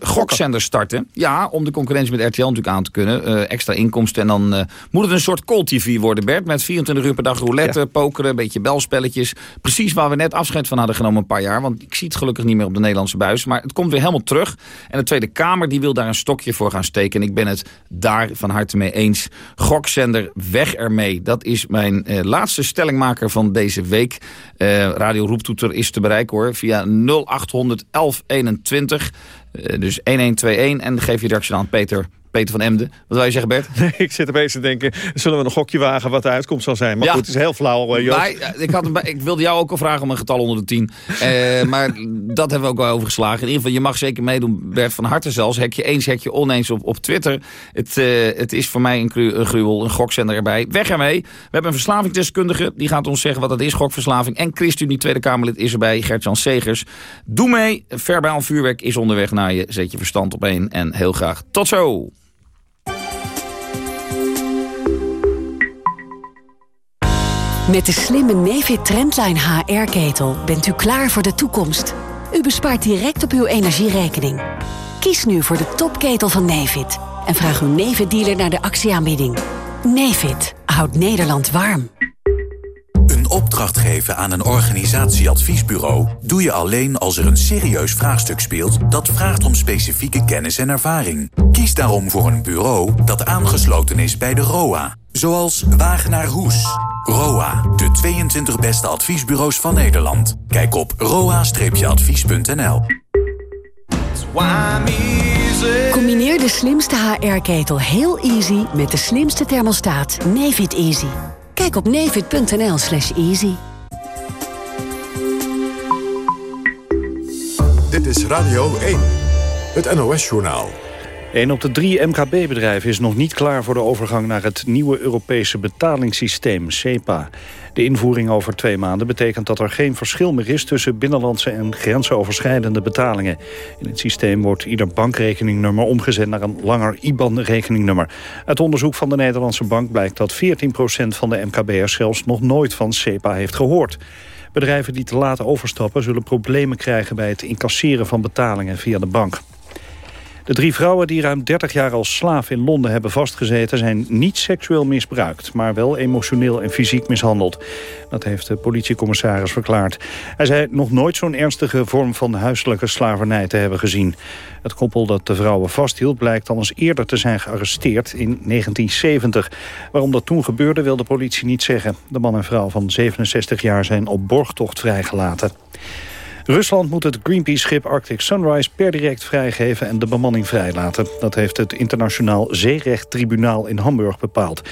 gokzender starten. Ja, om de concurrentie met RTL natuurlijk aan te kunnen. Extra inkomsten en dan moet het een soort call TV worden, Bert. Met 24 uur per dag roulette, pokeren, een beetje belspelletjes. Precies waar we net afscheid van hadden genomen een paar jaar. Want ik zie het gelukkig niet meer op de Nederlandse buis. Maar het komt weer helemaal terug. En de Tweede Kamer die wil daar een stokje voor gaan steken. En ik ben het daar van harte mee eens. Gokzender, weg ermee. Dat is mijn eh, laatste stellingmaker van deze week. Eh, Radio Roeptoeter is te bereiken hoor. Via 0800 1121. Eh, dus 1121. En geef je reactie aan Peter Peter van Emden. Wat wil je zeggen, Bert? Nee, ik zit opeens te denken, zullen we een gokje wagen wat de uitkomst zal zijn? Maar Ja. goed, het is heel flauw, Joost. Maar, eh, ik, had, een ik wilde jou ook al vragen om een getal onder de 10. Eh, maar dat hebben we ook wel overgeslagen. In ieder geval, je mag zeker meedoen, Bert van harte zelfs. Hekje eens, hekje oneens op, op Twitter. Het, het is voor mij een, gru- een gruwel, een gokzender erbij. Weg ermee. We hebben een verslavingsdeskundige. Die gaat ons zeggen wat dat is, gokverslaving. En ChristenUnie Tweede Kamerlid is erbij, Gert-Jan Segers. Doe mee. Verbaal vuurwerk is onderweg naar je. Zet je verstand op één. En heel graag tot zo. Met de slimme Nefit Trendline HR-ketel bent u klaar voor de toekomst. U bespaart direct op uw energierekening. Kies nu voor de topketel van Nefit en vraag uw Nefit-dealer naar de actieaanbieding. Nefit houdt Nederland warm. Een opdracht geven aan een organisatieadviesbureau doe je alleen als er een serieus vraagstuk speelt dat vraagt om specifieke kennis en ervaring. Kies daarom voor een bureau dat aangesloten is bij de ROA, zoals Wagenaar Hoes. ROA, de 22 beste adviesbureaus van Nederland. Kijk op roa-advies.nl. Combineer de slimste HR-ketel heel easy met de slimste thermostaat Nefit Easy. Kijk op nefit.nl slash easy. Dit is Radio 1, het NOS-journaal. Een op de drie MKB-bedrijven is nog niet klaar voor de overgang naar het nieuwe Europese betalingssysteem, SEPA. De invoering over twee maanden betekent dat er geen verschil meer is tussen binnenlandse en grensoverschrijdende betalingen. In het systeem wordt ieder bankrekeningnummer omgezet naar een langer IBAN-rekeningnummer. Uit onderzoek van de Nederlandse Bank blijkt dat 14% van de MKB'ers zelfs nog nooit van SEPA heeft gehoord. Bedrijven die te laat overstappen zullen problemen krijgen bij het incasseren van betalingen via de bank. De drie vrouwen die ruim 30 jaar als slaaf in Londen hebben vastgezeten... zijn niet seksueel misbruikt, maar wel emotioneel en fysiek mishandeld. Dat heeft de politiecommissaris verklaard. Hij zei nog nooit zo'n ernstige vorm van huiselijke slavernij te hebben gezien. Het koppel dat de vrouwen vasthield blijkt al eens eerder te zijn gearresteerd in 1970. Waarom dat toen gebeurde wil de politie niet zeggen. De man en vrouw van 67 jaar zijn op borgtocht vrijgelaten. Rusland moet het Greenpeace-schip Arctic Sunrise per direct vrijgeven en de bemanning vrijlaten. Dat heeft het Internationaal Zeerechttribunaal in Hamburg bepaald.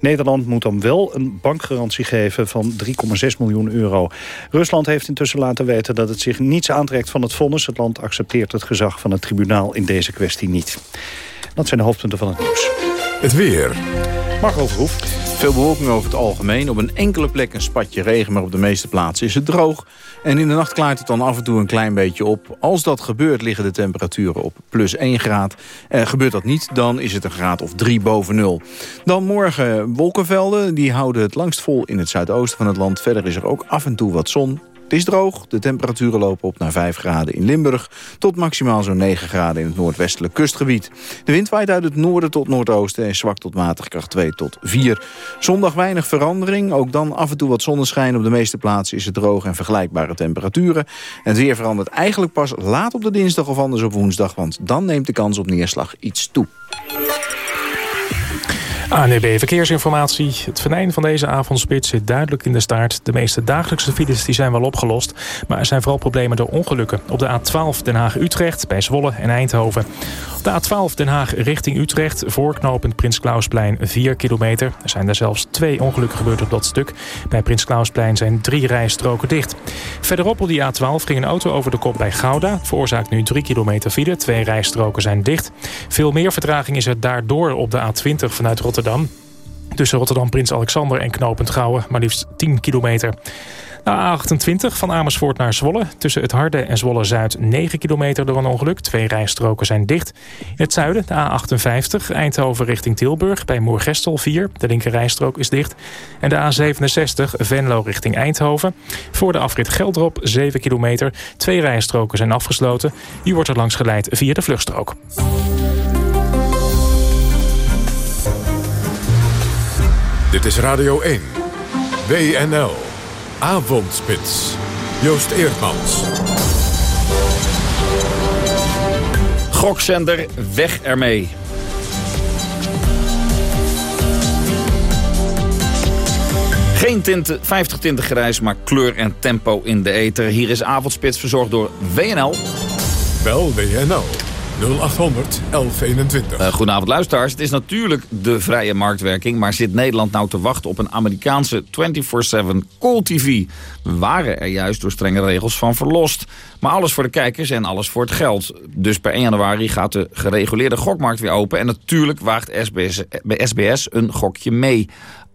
Nederland moet dan wel een bankgarantie geven van 3,6 miljoen euro. Rusland heeft intussen laten weten dat het zich niets aantrekt van het vonnis. Het land accepteert het gezag van het tribunaal in deze kwestie niet. Dat zijn de hoofdpunten van het nieuws. Het weer. Marco Verhoef. Veel bewolking over het algemeen. Op een enkele plek een spatje regen, maar op de meeste plaatsen is het droog. En in de nacht klaart het dan af en toe een klein beetje op. Als dat gebeurt liggen de temperaturen op plus 1 graad. Eh, gebeurt dat niet, dan is het een graad of 3 boven nul. Dan morgen wolkenvelden. Die houden het langst vol in het zuidoosten van het land. Verder is er ook af en toe wat zon. Het is droog, de temperaturen lopen op naar 5 graden in Limburg... tot maximaal zo'n 9 graden in het noordwestelijk kustgebied. De wind waait uit het noorden tot noordoosten... en zwak tot matig kracht 2 tot 4. Zondag weinig verandering, ook dan af en toe wat zonneschijn. Op de meeste plaatsen is het droog en vergelijkbare temperaturen. En het weer verandert eigenlijk pas laat op de dinsdag of anders op woensdag... want dan neemt de kans op neerslag iets toe. ANEB Verkeersinformatie. Het venijn van deze avondspits zit duidelijk in de staart. De meeste dagelijkse files die zijn wel opgelost. Maar er zijn vooral problemen door ongelukken. Op de A12 Den Haag-Utrecht bij Zwolle en Eindhoven. Op de A12 Den Haag richting Utrecht. Voorknopend Prins Klausplein 4 kilometer. Er zijn er zelfs twee ongelukken gebeurd op dat stuk. Bij Prins Klausplein zijn drie rijstroken dicht. Verderop op die A12 ging een auto over de kop bij Gouda. Veroorzaakt nu 3 kilometer file. Twee rijstroken zijn dicht. Veel meer vertraging is er daardoor op de A20 vanuit Rotterdam. Tussen Rotterdam, Prins Alexander en Knopend Gouwen, maar liefst 10 kilometer. De A28 van Amersfoort naar Zwolle. Tussen het Harde en Zwolle-Zuid 9 kilometer door een ongeluk. Twee rijstroken zijn dicht. In het zuiden de A58 Eindhoven richting Tilburg. Bij Moergestel 4. De linker rijstrook is dicht. En de A67 Venlo richting Eindhoven. Voor de afrit Geldrop 7 kilometer. Twee rijstroken zijn afgesloten. U wordt er langs geleid via de vluchtstrook. Dit is Radio 1. WNL. Avondspits. Joost Eerdmans. Gokzender, weg ermee. Geen tinten, 50 tinten grijs, maar kleur en tempo in de ether. Hier is Avondspits verzorgd door WNL. Bel WNL 0800 1121. Uh, goedenavond luisteraars. Het is natuurlijk de vrije marktwerking... maar zit Nederland nou te wachten op een Amerikaanse 24-7 call TV? We waren er juist door strenge regels van verlost. Maar alles voor de kijkers en alles voor het geld. Dus per 1 januari gaat de gereguleerde gokmarkt weer open... en natuurlijk waagt SBS, SBS een gokje mee.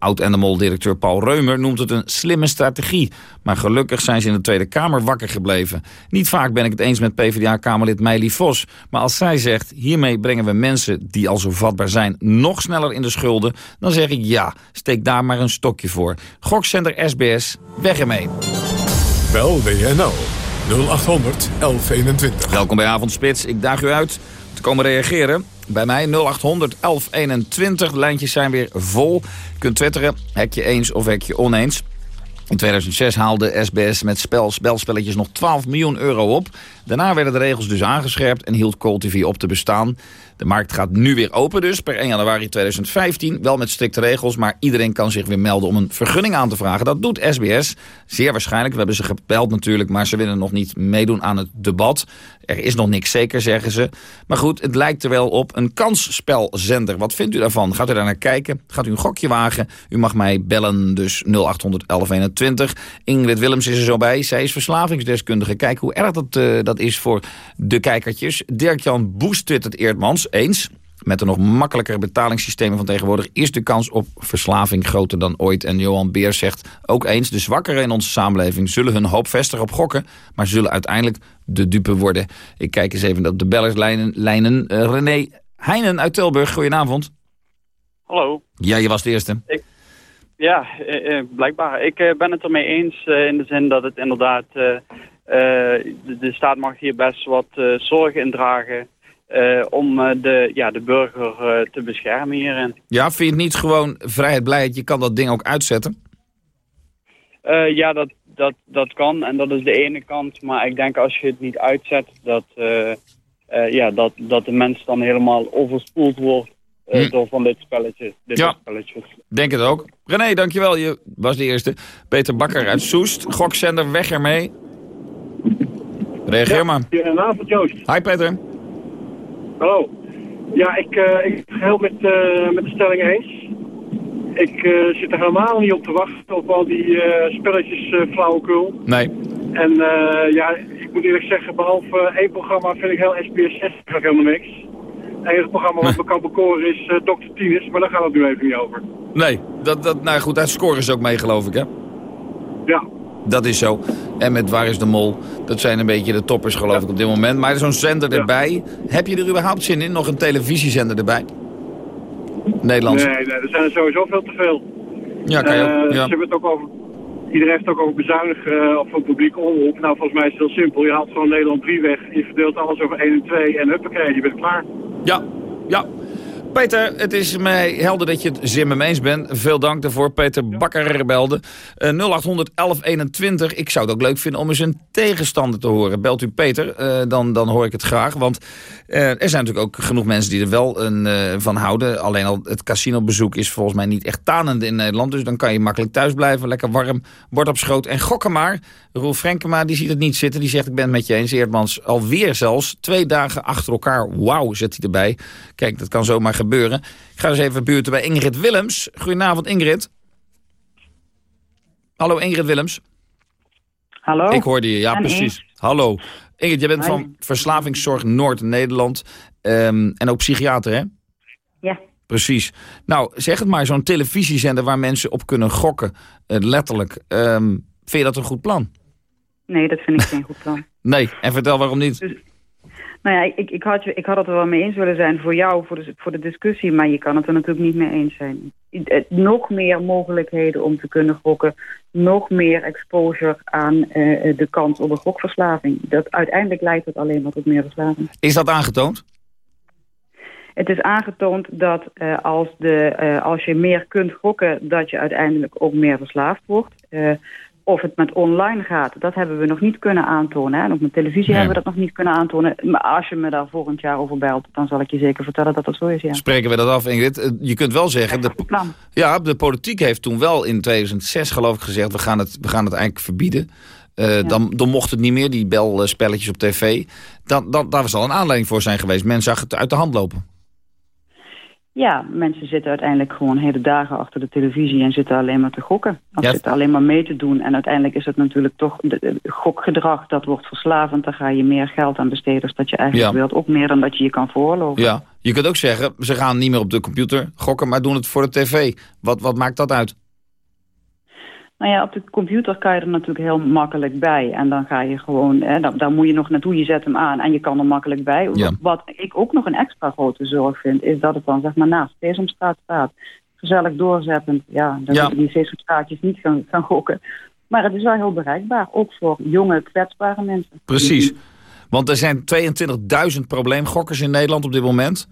Oud-Animal-directeur Paul Reumer noemt het een slimme strategie. Maar gelukkig zijn ze in de Tweede Kamer wakker gebleven. Niet vaak ben ik het eens met PvdA-Kamerlid Meili Vos. Maar als zij zegt, hiermee brengen we mensen die al zo vatbaar zijn... nog sneller in de schulden, dan zeg ik ja, steek daar maar een stokje voor. Gokzender SBS, weg ermee. Bel WNL 0800 1121. Welkom bij Avondspits. Ik daag u uit te komen reageren. Bij mij 0800 1121. De lijntjes zijn weer vol. Je kunt twitteren, hekje eens of hekje oneens. In 2006 haalde SBS met spel, spelspelletjes nog 12 miljoen euro op. Daarna werden de regels dus aangescherpt en hield Call TV op te bestaan. De markt gaat nu weer open dus, per 1 januari 2015. Wel met strikte regels, maar iedereen kan zich weer melden om een vergunning aan te vragen. Dat doet SBS, zeer waarschijnlijk. We hebben ze gebeld natuurlijk, maar ze willen nog niet meedoen aan het debat. Er is nog niks zeker, zeggen ze. Maar goed, het lijkt er wel op een kansspelzender. Wat vindt u daarvan? Gaat u daar naar kijken? Gaat u een gokje wagen? U mag mij bellen, dus 0800 1121. Ingrid Willems is er zo bij. Zij is verslavingsdeskundige. Kijk hoe erg dat, uh, dat is voor de kijkertjes. Dirk-Jan Boes twittert Eerdmans, eens. Met de nog makkelijkere betalingssystemen van tegenwoordig... is de kans op verslaving groter dan ooit. En Johan Beer zegt ook eens... de zwakkeren in onze samenleving zullen hun hoop vestigen op gokken... maar zullen uiteindelijk de dupe worden. Ik kijk eens even op de bellerslijnen. Lijnen. Uh, René Heinen uit Tilburg, goedenavond. Hallo. Ja, je was de eerste. Ik, ja, eh, eh, blijkbaar. Ik eh, ben het ermee eens eh, in de zin dat het inderdaad... de, de, staat mag hier best wat zorgen in dragen... om de, ja, de burger te beschermen hierin. Ja, vind je het niet gewoon vrijheid, blijheid, je kan dat ding ook uitzetten? ja, dat, dat, dat kan en dat is de ene kant. Maar ik denk als je het niet uitzet, dat, ja, dat, dat de mens dan helemaal overspoeld wordt uh, door van dit spelletje. Dit ja, spelletjes. denk het ook. René, dankjewel. Je was de eerste. Peter Bakker uit Soest. Gokzender, weg ermee. Reageer ja, maar. Goedenavond, Joost. Hi, Peter. Hallo. Ja, ik, uh, ik ben heel met, uh, met de stelling eens. Ik uh, zit er helemaal niet op te wachten op al die spelletjes flauwekul. Nee. En ja, ik moet eerlijk zeggen, behalve één programma vind ik heel SBS 6 helemaal niks. Het enige programma wat me kan bekoren is Dr. Tinus, maar daar gaat het nu even niet over. Nee, dat, dat, nou goed, daar scoren ze ook mee geloof ik hè? Ja. Dat is zo. En met Waar is de Mol, dat zijn een beetje de toppers geloof ik op dit moment. Maar zo'n zender erbij, heb je er überhaupt zin in? Nog een televisiezender erbij? Nederlands. Nee, nee, er zijn er sowieso veel te veel. Ja, kan je ook. Uh, ja. Ze hebben het ook over Iedereen heeft het ook over bezuinigen uh, op een publieke omroep. Nou, volgens mij is het heel simpel. Je haalt gewoon Nederland 3 weg. Je verdeelt alles over 1 en 2 en huppakee, je bent klaar. Ja, ja. Peter, het is mij helder dat je het me eens bent. Veel dank daarvoor. Peter Bakker belde. Uh, 0800 1121. Ik zou het ook leuk vinden om eens een tegenstander te horen. Belt u Peter, uh, dan, dan hoor ik het graag. Want uh, er zijn natuurlijk ook genoeg mensen die er wel een, uh, van houden. Alleen al het casinobezoek is volgens mij niet echt tanend in Nederland. Dus dan kan je makkelijk thuis blijven. Lekker warm, bord op schoot en gokken maar. Roel Frenkema die ziet het niet zitten. Die zegt ik ben het met je eens. Eerdmans alweer zelfs. Twee dagen achter elkaar. Wauw, zet hij erbij. Kijk, dat kan zomaar gebeuren. Ik ga eens even buurten bij Ingrid Willems. Goedenavond Ingrid. Hallo Ingrid Willems. Hallo. Ik hoorde je, ja En precies. ik. Hallo. Ingrid, jij bent van Verslavingszorg Noord-Nederland. ehm, en ook psychiater, hè? Ja. Precies. Nou, zeg het maar, zo'n televisiezender waar mensen op kunnen gokken, eh, letterlijk. Ehm, vind je dat een goed plan? Nee, dat vind ik geen goed plan. Nee, en vertel waarom niet. Nou ja, ik, ik, had, ik had het er wel mee eens willen zijn voor jou, voor de, voor de discussie, maar je kan het er natuurlijk niet mee eens zijn. Nog meer mogelijkheden om te kunnen gokken, nog meer exposure aan eh, de kans op een gokverslaving. Dat, uiteindelijk leidt het alleen maar tot meer verslaving. Is dat aangetoond? Het is aangetoond dat eh, als, de, eh, als je meer kunt gokken, dat je uiteindelijk ook meer verslaafd wordt. Eh, of het met online gaat, dat hebben we nog niet kunnen aantonen. Hè. En ook met televisie Nee. hebben we dat nog niet kunnen aantonen. Maar als je me daar volgend jaar over belt, dan zal ik je zeker vertellen dat dat zo is, ja. Spreken we dat af, Ingrid? Eh, Je kunt wel zeggen... De, ja, de politiek heeft toen wel in 2006 geloof ik gezegd... we gaan het, we gaan het eigenlijk verbieden. Uh, dan, dan mocht het niet meer, die belspelletjes op tv. Dan, dan, daar was al een aanleiding voor zijn geweest. Men zag het uit de hand lopen. Ja, mensen zitten uiteindelijk gewoon hele dagen achter de televisie en zitten alleen maar te gokken. Of zitten alleen maar mee te doen. En uiteindelijk is het natuurlijk toch de, gokgedrag dat wordt verslavend. Dan ga je meer geld aan besteden als dat je eigenlijk ja. wilt. Ook meer dan dat je je kan veroorloven. Ja, je kunt ook zeggen, ze gaan niet meer op de computer gokken, maar doen het voor de tv. Wat, wat maakt dat uit? Nou ja, op de computer kan je er natuurlijk heel makkelijk bij. En dan ga je gewoon, hè, daar, daar moet je nog naartoe, je zet hem aan en je kan er makkelijk bij. Ja. Wat ik ook nog een extra grote zorg vind, is dat het dan zeg maar naast Sesamstraat staat. Gezellig doorzettend, ja, dan Ja. die Sesamstraatjes niet gaan, gaan gokken. Maar het is wel heel bereikbaar, ook voor jonge, kwetsbare mensen. Precies. Want er zijn 22.000 probleemgokkers in Nederland op dit moment.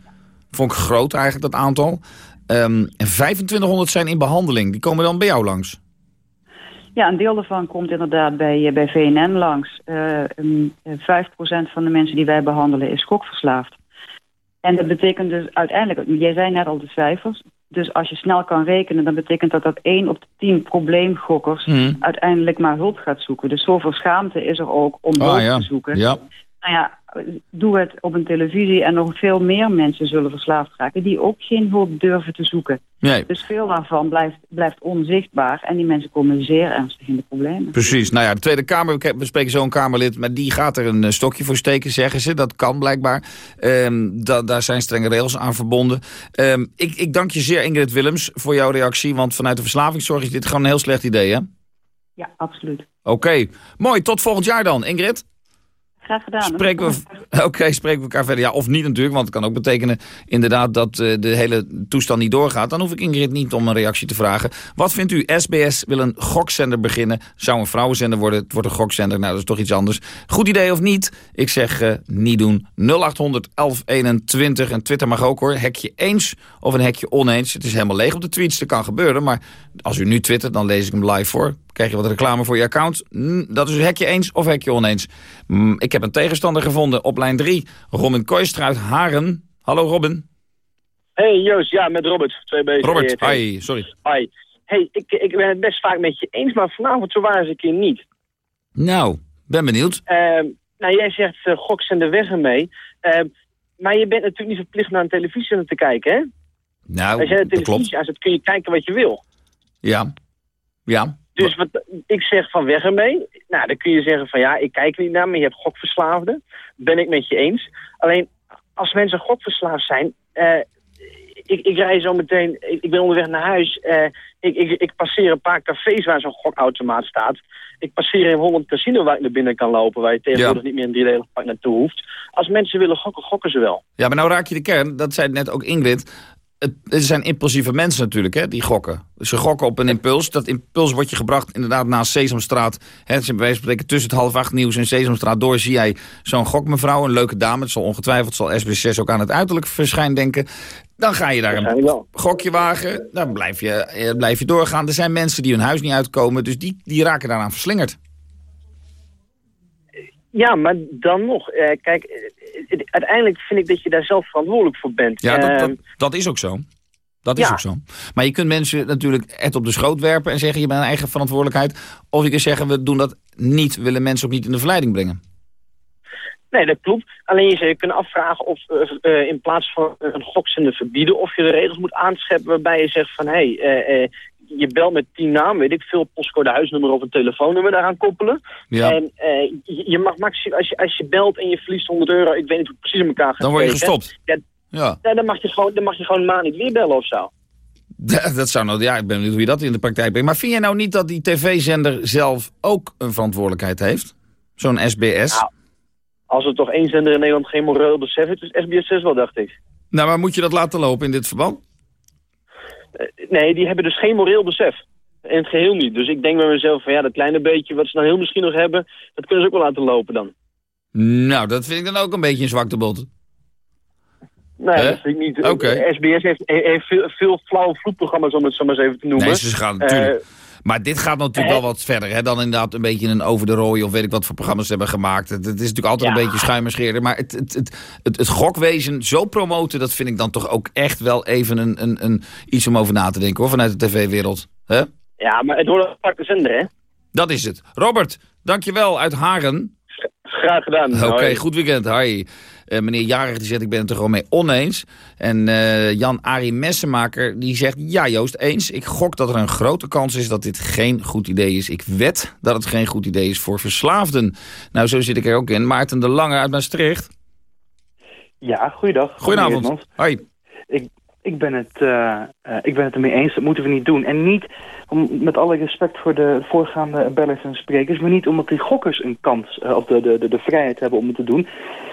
Vond ik groot eigenlijk, dat aantal. Ehm, en 2500 zijn in behandeling. Die komen dan bij jou langs. Ja, een deel daarvan komt inderdaad bij, eh, bij VNN langs. Eh, eh, 5% van de mensen die wij behandelen is gokverslaafd. En dat betekent dus uiteindelijk, jij zei net al de cijfers. Dus als je snel kan rekenen, dan betekent dat dat 1 op de 10 probleemgokkers Mhm. uiteindelijk maar hulp gaat zoeken. Dus zoveel schaamte is er ook om Ah, hulp ja. te zoeken. Ja. Nou ja, doe het op een televisie en nog veel meer mensen zullen verslaafd raken die ook geen hulp durven te zoeken. Nee. Dus veel daarvan blijft, blijft onzichtbaar en die mensen komen zeer ernstig in de problemen. Precies. Nou ja, de Tweede Kamer, we spreken zo een Kamerlid... maar die gaat er een eh, stokje voor steken, zeggen ze. Dat kan blijkbaar. Ehm, da- daar zijn strenge regels aan verbonden. Ehm, ik, ik dank je zeer, Ingrid Willems, voor jouw reactie... want vanuit de verslavingszorg is dit gewoon een heel slecht idee, hè? Ja, absoluut. Oké. Mooi, tot volgend jaar dan, Ingrid. Graag gedaan. Spreken we, oké, spreken we elkaar verder. Ja, of niet natuurlijk, want het kan ook betekenen inderdaad dat eh, de hele toestand niet doorgaat. Dan hoef ik Ingrid niet om een reactie te vragen. Wat vindt u? SBS wil een gokzender beginnen. Zou een vrouwenzender worden. Het wordt een gokzender. Nou, dat is toch iets anders. Goed idee of niet? Ik zeg eh, niet doen. 0800 1121. En Twitter mag ook hoor. Hekje eens of een hekje oneens. Het is helemaal leeg op de tweets. Dat kan gebeuren. Maar als u nu twittert, dan lees ik hem live voor. Krijg je wat reclame voor je account. Mm, Dat is hekje eens of hekje oneens. Mm, Ik heb een tegenstander gevonden op lijn 3. Robin Koistra uit Haren. Hallo Robin. Hey Joost, ja, met Robert. Robert, hi, sorry. Hi. Hey, ik, ik ben het best vaak met je eens, maar vanavond zo waar eens een keer niet. Nou, ben benieuwd. Ehm, nou, jij zegt uh, goks en de weg ermee. Ehm, maar je bent natuurlijk niet verplicht naar een televisie te kijken, hè? Nou, Als jij de televisie aanzet, kun je kijken wat je wil. Ja. Ja. Dus wat, ik zeg van weg ermee. Nou, dan kun je zeggen van ja, ik kijk er niet naar, maar je hebt gokverslaafden. Ben ik met je eens. Alleen, als mensen gokverslaafd zijn... eh, ik, ik rij zo meteen, ik, ik ben onderweg naar huis. eh, ik, ik, ik passeer een paar cafés waar zo'n gokautomaat staat. Ik passeer een Holland Casino waar ik naar binnen kan lopen... waar je tegenwoordig niet meer een driedelig pak naartoe hoeft. Als mensen willen gokken, gokken ze wel. Ja, maar nou raak je de kern. Dat zei net ook Ingrid. Het, zijn impulsieve mensen natuurlijk, hè, die gokken. Ze gokken op een impuls. Dat impuls wordt je gebracht inderdaad naast Sesamstraat. Hè, bij wijze van spreken tussen het half acht nieuws en Sesamstraat door... zie jij zo'n gokmevrouw, een leuke dame. Het zal ongetwijfeld, zal SB6 ook aan het uiterlijk verschijn denken. Dan ga je daar een gokje wagen. Dan blijf je, eh, blijf je doorgaan. Er zijn mensen die hun huis niet uitkomen. Dus die, die raken daaraan verslingerd. Ja, maar dan nog. eh, kijk, uiteindelijk vind ik dat je daar zelf verantwoordelijk voor bent. Ja, dat, Ehm, dat, dat is ook zo. Dat is Ja. ook zo. Maar je kunt mensen natuurlijk het op de schoot werpen en zeggen je bent een eigen verantwoordelijkheid. Of je kunt zeggen we doen dat niet, we willen mensen ook niet in de verleiding brengen. Nee, dat klopt. Alleen je zou je kunnen afvragen of eh, eh, in plaats van een gokzender verbieden... of je de regels moet aanscheppen waarbij je zegt van... hé, hey, eh, je belt met tien namen, weet ik veel, postcode huisnummer of een telefoonnummer daaraan koppelen. Ja. En eh, je, je mag maximaal, als je, als je belt en je verliest 100 euro, ik weet niet hoe het precies in elkaar gaat. Dan word je gestopt. Ja, Ja. ja, dan, mag je gewoon, dan mag je gewoon een maand niet weer bellen of zo. Dat zou nou, ja, ik ben benieuwd hoe je dat in de praktijk brengt. Maar vind jij nou niet dat die tv-zender zelf ook een verantwoordelijkheid heeft? Zo'n SBS? Nou, als er toch één zender in Nederland geen moreel besef heeft, is SBS 6 wel, dacht ik. Nou, maar moet je dat laten lopen in dit verband? Eh, nee, die hebben dus geen moreel besef. In het geheel niet. Dus ik denk bij mezelf van ja, dat kleine beetje wat ze dan heel misschien nog hebben, dat kunnen ze ook wel laten lopen dan. Nou, dat vind ik dan ook een beetje een zwaktebod. Nee, Hè? dat vind ik niet. Oké. Eh, SBS heeft, heeft veel, veel flauwe vloedprogramma's om het zo maar eens even te noemen. Nee, ze gaan Eh, natuurlijk. Maar dit gaat natuurlijk eh, wel wat verder hè, dan inderdaad een beetje een over de rooi of weet ik wat voor programma's ze hebben gemaakt. Het, het is natuurlijk altijd Ja. een beetje schuimerscheren. Maar het, het, het, het, het gokwezen zo promoten, dat vind ik dan toch ook echt wel even een, een, een, iets om over na te denken hoor, vanuit de tv-wereld. Hè? Ja, maar het wordt een aparte zender, hè? Dat is het. Robert, dankjewel uit Haren. Graag gedaan. Oké, goed weekend. Hoi. Eh, meneer Jarig die zegt, ik ben het er gewoon mee oneens. En eh, Jan-Arie Messenmaker die zegt, ja Joost, eens. Ik gok dat er een grote kans is dat dit geen goed idee is. Ik wed dat het geen goed idee is voor verslaafden. Nou, zo zit ik er ook in. Maarten de Lange uit Maastricht. Ja, goeiedag. Goedenavond. Hoi. Ik, ik, ben het, eh, ik ben het ermee eens, dat moeten we niet doen. En niet, om, met alle respect voor de voorgaande bellers en sprekers... maar niet omdat die gokkers een kans, of de, de, de, de vrijheid hebben om het te doen.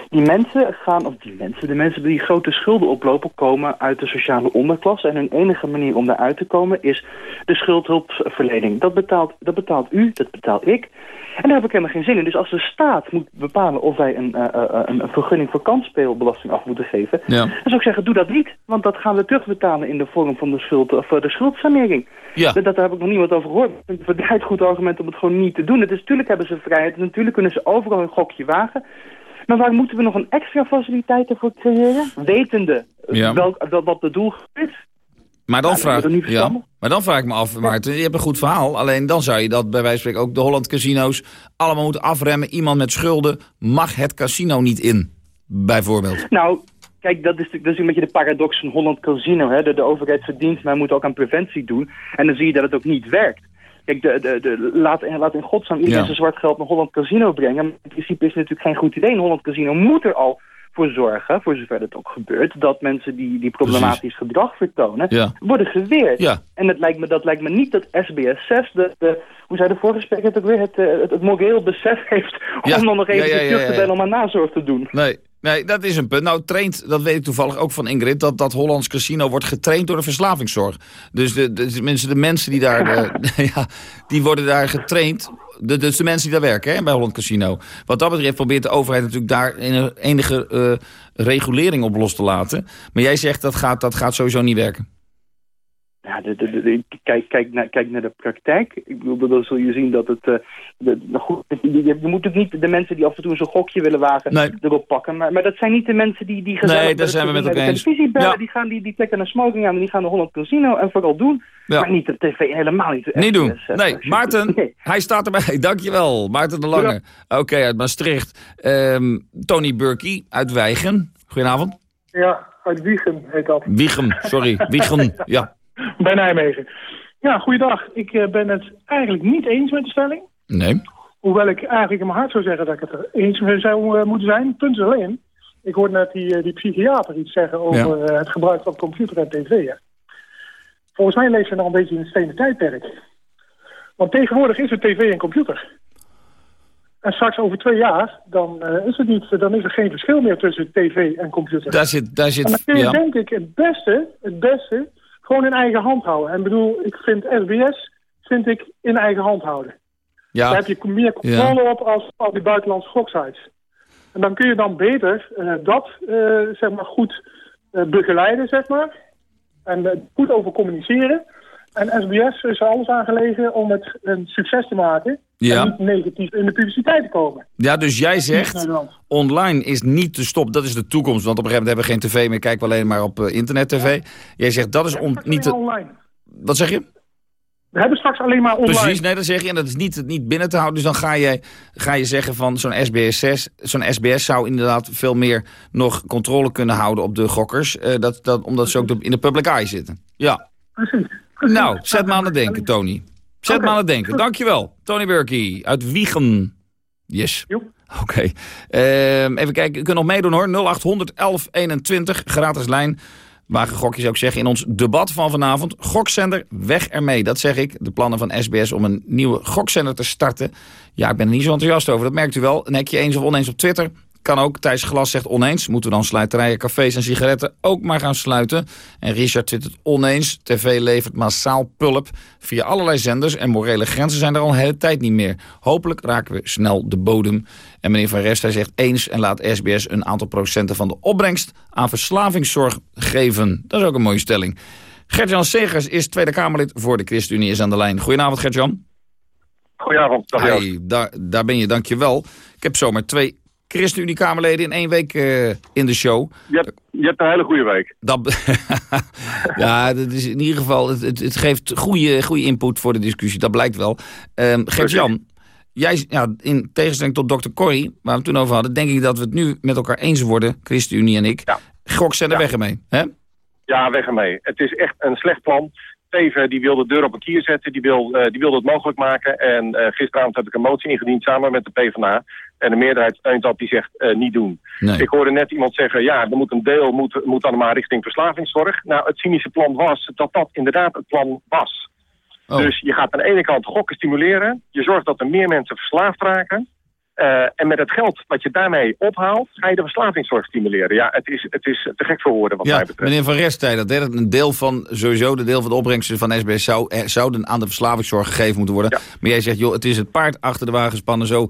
Die mensen gaan, of die mensen, de mensen die grote schulden oplopen... komen uit de sociale onderklasse. En hun enige manier om daaruit te komen is de schuldhulpverlening. Dat betaalt, dat betaalt u, dat betaal ik... En daar heb ik helemaal geen zin in. Dus als de staat moet bepalen of wij een, eh, eh, een, een vergunning voor kansspelbelasting af moeten geven... Ja. dan zou ik zeggen, doe dat niet. Want dat gaan we terugbetalen in de vorm van de, schuld, of eh, de schuldsanering. Ja. Dat, daar heb ik nog niemand over gehoord. Het een verdraaid goed argument om het gewoon niet te doen. Het is, natuurlijk hebben ze vrijheid. Natuurlijk kunnen ze overal een gokje wagen. Maar waar moeten we nog een extra faciliteit ervoor creëren? Wetende eh, Ja. welk, wat, wat de doel is. Maar dan, Ja, vraag, ja, maar dan vraag ik me af, Maarten, je hebt een goed verhaal. Alleen dan zou je dat bij wijze van spreken ook de Holland Casino's allemaal moeten afremmen. Iemand met schulden mag het casino niet in, bijvoorbeeld. Nou, kijk, dat is, dat is een beetje de paradox van Holland Casino. Hè? De, de overheid verdient, maar moet ook aan preventie doen. En dan zie je dat het ook niet werkt. Kijk, de, de, de, laat, laat in godsnaam iedereen Ja. zijn zwart geld naar Holland Casino brengen. Maar in principe is het natuurlijk geen goed idee. Holland Casino moet er al voor zorgen, voor zover dat ook gebeurt, dat mensen die, die problematisch gedrag vertonen, Ja. worden geweerd. Ja. En dat lijkt, me, dat lijkt me niet dat SBS 6, de, de, hoe zei de vorige spreker het ook weer, het, eh, het, het moreel besef heeft Ja. om dan nog even terug te bellen om aan nazorg te doen. Nee, nee, dat is een punt. Nou, traint, dat weet ik toevallig ook van Ingrid, dat dat Hollands casino wordt getraind door de verslavingszorg. Dus de, de, de mensen, de mensen die daar, eh, ja, die worden daar getraind. De, dus de mensen die daar werken hè, bij Holland Casino. Wat dat betreft probeert de overheid natuurlijk daar enige eh, regulering op los te laten. Maar jij zegt dat gaat, dat gaat sowieso niet werken. Ja, de, de, de- de- kijk, kijk, naar, kijk naar de praktijk. Ik bedoel, dan zul je zien dat het... eh, de, nou goed, je, moet natuurlijk niet de mensen die af en toe zo'n gokje willen wagen erop pakken. Maar, maar dat zijn niet de mensen die, die gezellig Nee, daar zijn we met naar elkaar eens. televisie bellen. Ja. Die, gaan, die, die trekken een smoking aan en die gaan naar Holland Casino en vooral doen. Ja. Maar niet de tv, helemaal niet. Niet doen. Hè. Nee, Maarten, hij staat erbij. Dankjewel. Maarten de Lange. Oké, uit Maastricht. Ehm, Tony Burkie uit Wijgen. Goedenavond. Ja, uit Wiegen heet dat. Wiegem, sorry. Wiegen, ja. Bij Nijmegen. Ja, goeiedag. Ik eh, ben het eigenlijk niet eens met de stelling. Nee. Hoewel ik eigenlijk in mijn hart zou zeggen dat ik het er eens mee zou eh, moeten zijn. Punt is alleen. Ik hoorde net die, eh, die psychiater iets zeggen over het gebruik van computer en tv. hè. Volgens mij leeft ze nog een beetje in het stenen tijdperk. Want tegenwoordig is het tv en computer. En straks over twee jaar, dan, is, het niet, dan is er geen verschil meer tussen tv en computer. Daar zit, daar En dan zit, kun je ja. denk ik het beste, het beste, gewoon in eigen hand houden. En bedoel, ik vind SBS, vind ik in eigen hand houden. Ja. Daar heb je meer controle op als al die buitenlandse goksites. En dan kun je dan beter eh, dat, eh, zeg maar, goed eh, begeleiden, zeg maar. En goed over communiceren. En SBS is er alles aan gelegen om het een succes te maken. Ja. En niet negatief in de publiciteit te komen. Ja, dus jij zegt, online is niet te stoppen. Dat is de toekomst, want op een gegeven moment hebben we geen tv meer. Kijken we alleen maar op eh, internet-tv. Jij zegt, dat is niet te... Online. Wat zeg je? We hebben straks alleen maar online. Precies, nee, dat zeg je. En dat is niet, niet binnen te houden. Dus dan ga je, ga je zeggen van zo'n SBS 6, zo'n SBS zou inderdaad veel meer nog controle kunnen houden op de gokkers. eh, dat, dat, omdat ze ook de- in de public eye zitten. Ja. Nou, zet me aan het denken, Tony. Zet me aan het denken. Dankjewel. Tony Burkie uit Wiegen. Yes. Oké. Ehm, even kijken, u kunt nog meedoen hoor. 0800 1121, gratis lijn. Wagen gokjes ook zeggen in ons debat van vanavond. Gokzender, weg ermee. Dat zeg ik. De plannen van SBS om een nieuwe gokzender te starten. Ja, ik ben er niet zo enthousiast over. Dat merkt u wel. Een hekje eens of oneens op Twitter. Kan ook. Thijs Glas zegt oneens. Moeten we dan sluiterijen, cafés en sigaretten ook maar gaan sluiten? En Richard twittert oneens. TV levert massaal pulp via allerlei zenders. En morele grenzen zijn er al een hele tijd niet meer. Hopelijk raken we snel de bodem. En meneer Van Rest hij zegt eens en laat SBS een aantal procenten van de opbrengst aan verslavingszorg geven. Dat is ook een mooie stelling. Gert-Jan Segers is Tweede Kamerlid voor de ChristenUnie is aan de lijn. Goedenavond Gert-Jan. Goedenavond. Dag. Hey, daar, daar ben je, dankjewel. Ik heb zomaar twee ChristenUnie-Kamerleden in één week eh, in de show. Je hebt, je hebt een hele goede week. Dat, ja, dat is in ieder geval, het, het, het geeft goede, goede input voor de discussie, dat blijkt wel. Um, Gert-Jan, jij, ja, in tegenstelling tot dokter Corrie, waar we het toen over hadden, denk ik dat we het nu met elkaar eens worden, ChristenUnie en ik. Ja. Gokzender ja. weg ermee, hè? Ja, weg ermee. Het is echt een slecht plan. Teven die wil de deur op een kier zetten, die wil, uh, die wilde het mogelijk maken. En uh, gisteravond heb ik een motie ingediend samen met de PvdA. En de meerderheid steunt dat, die zegt uh, niet doen. Nee. Ik hoorde net iemand zeggen, ja, er moet een deel moet, moet dan maar richting verslavingszorg. Nou, het cynische plan was dat dat inderdaad het plan was. Oh. Dus je gaat aan de ene kant gokken stimuleren. Je zorgt dat er meer mensen verslaafd raken. Uh, en met het geld wat je daarmee ophaalt, ga je de verslavingszorg stimuleren. Ja, het is, het is te gek voor woorden wat ja, mij betreft. Meneer Van Rest zei dat een deel van, sowieso de deel van de opbrengsten van SBS zou, eh, zouden aan de verslavingszorg gegeven moeten worden. Ja. Maar jij zegt, joh, het is het paard achter de wagen spannen, zo,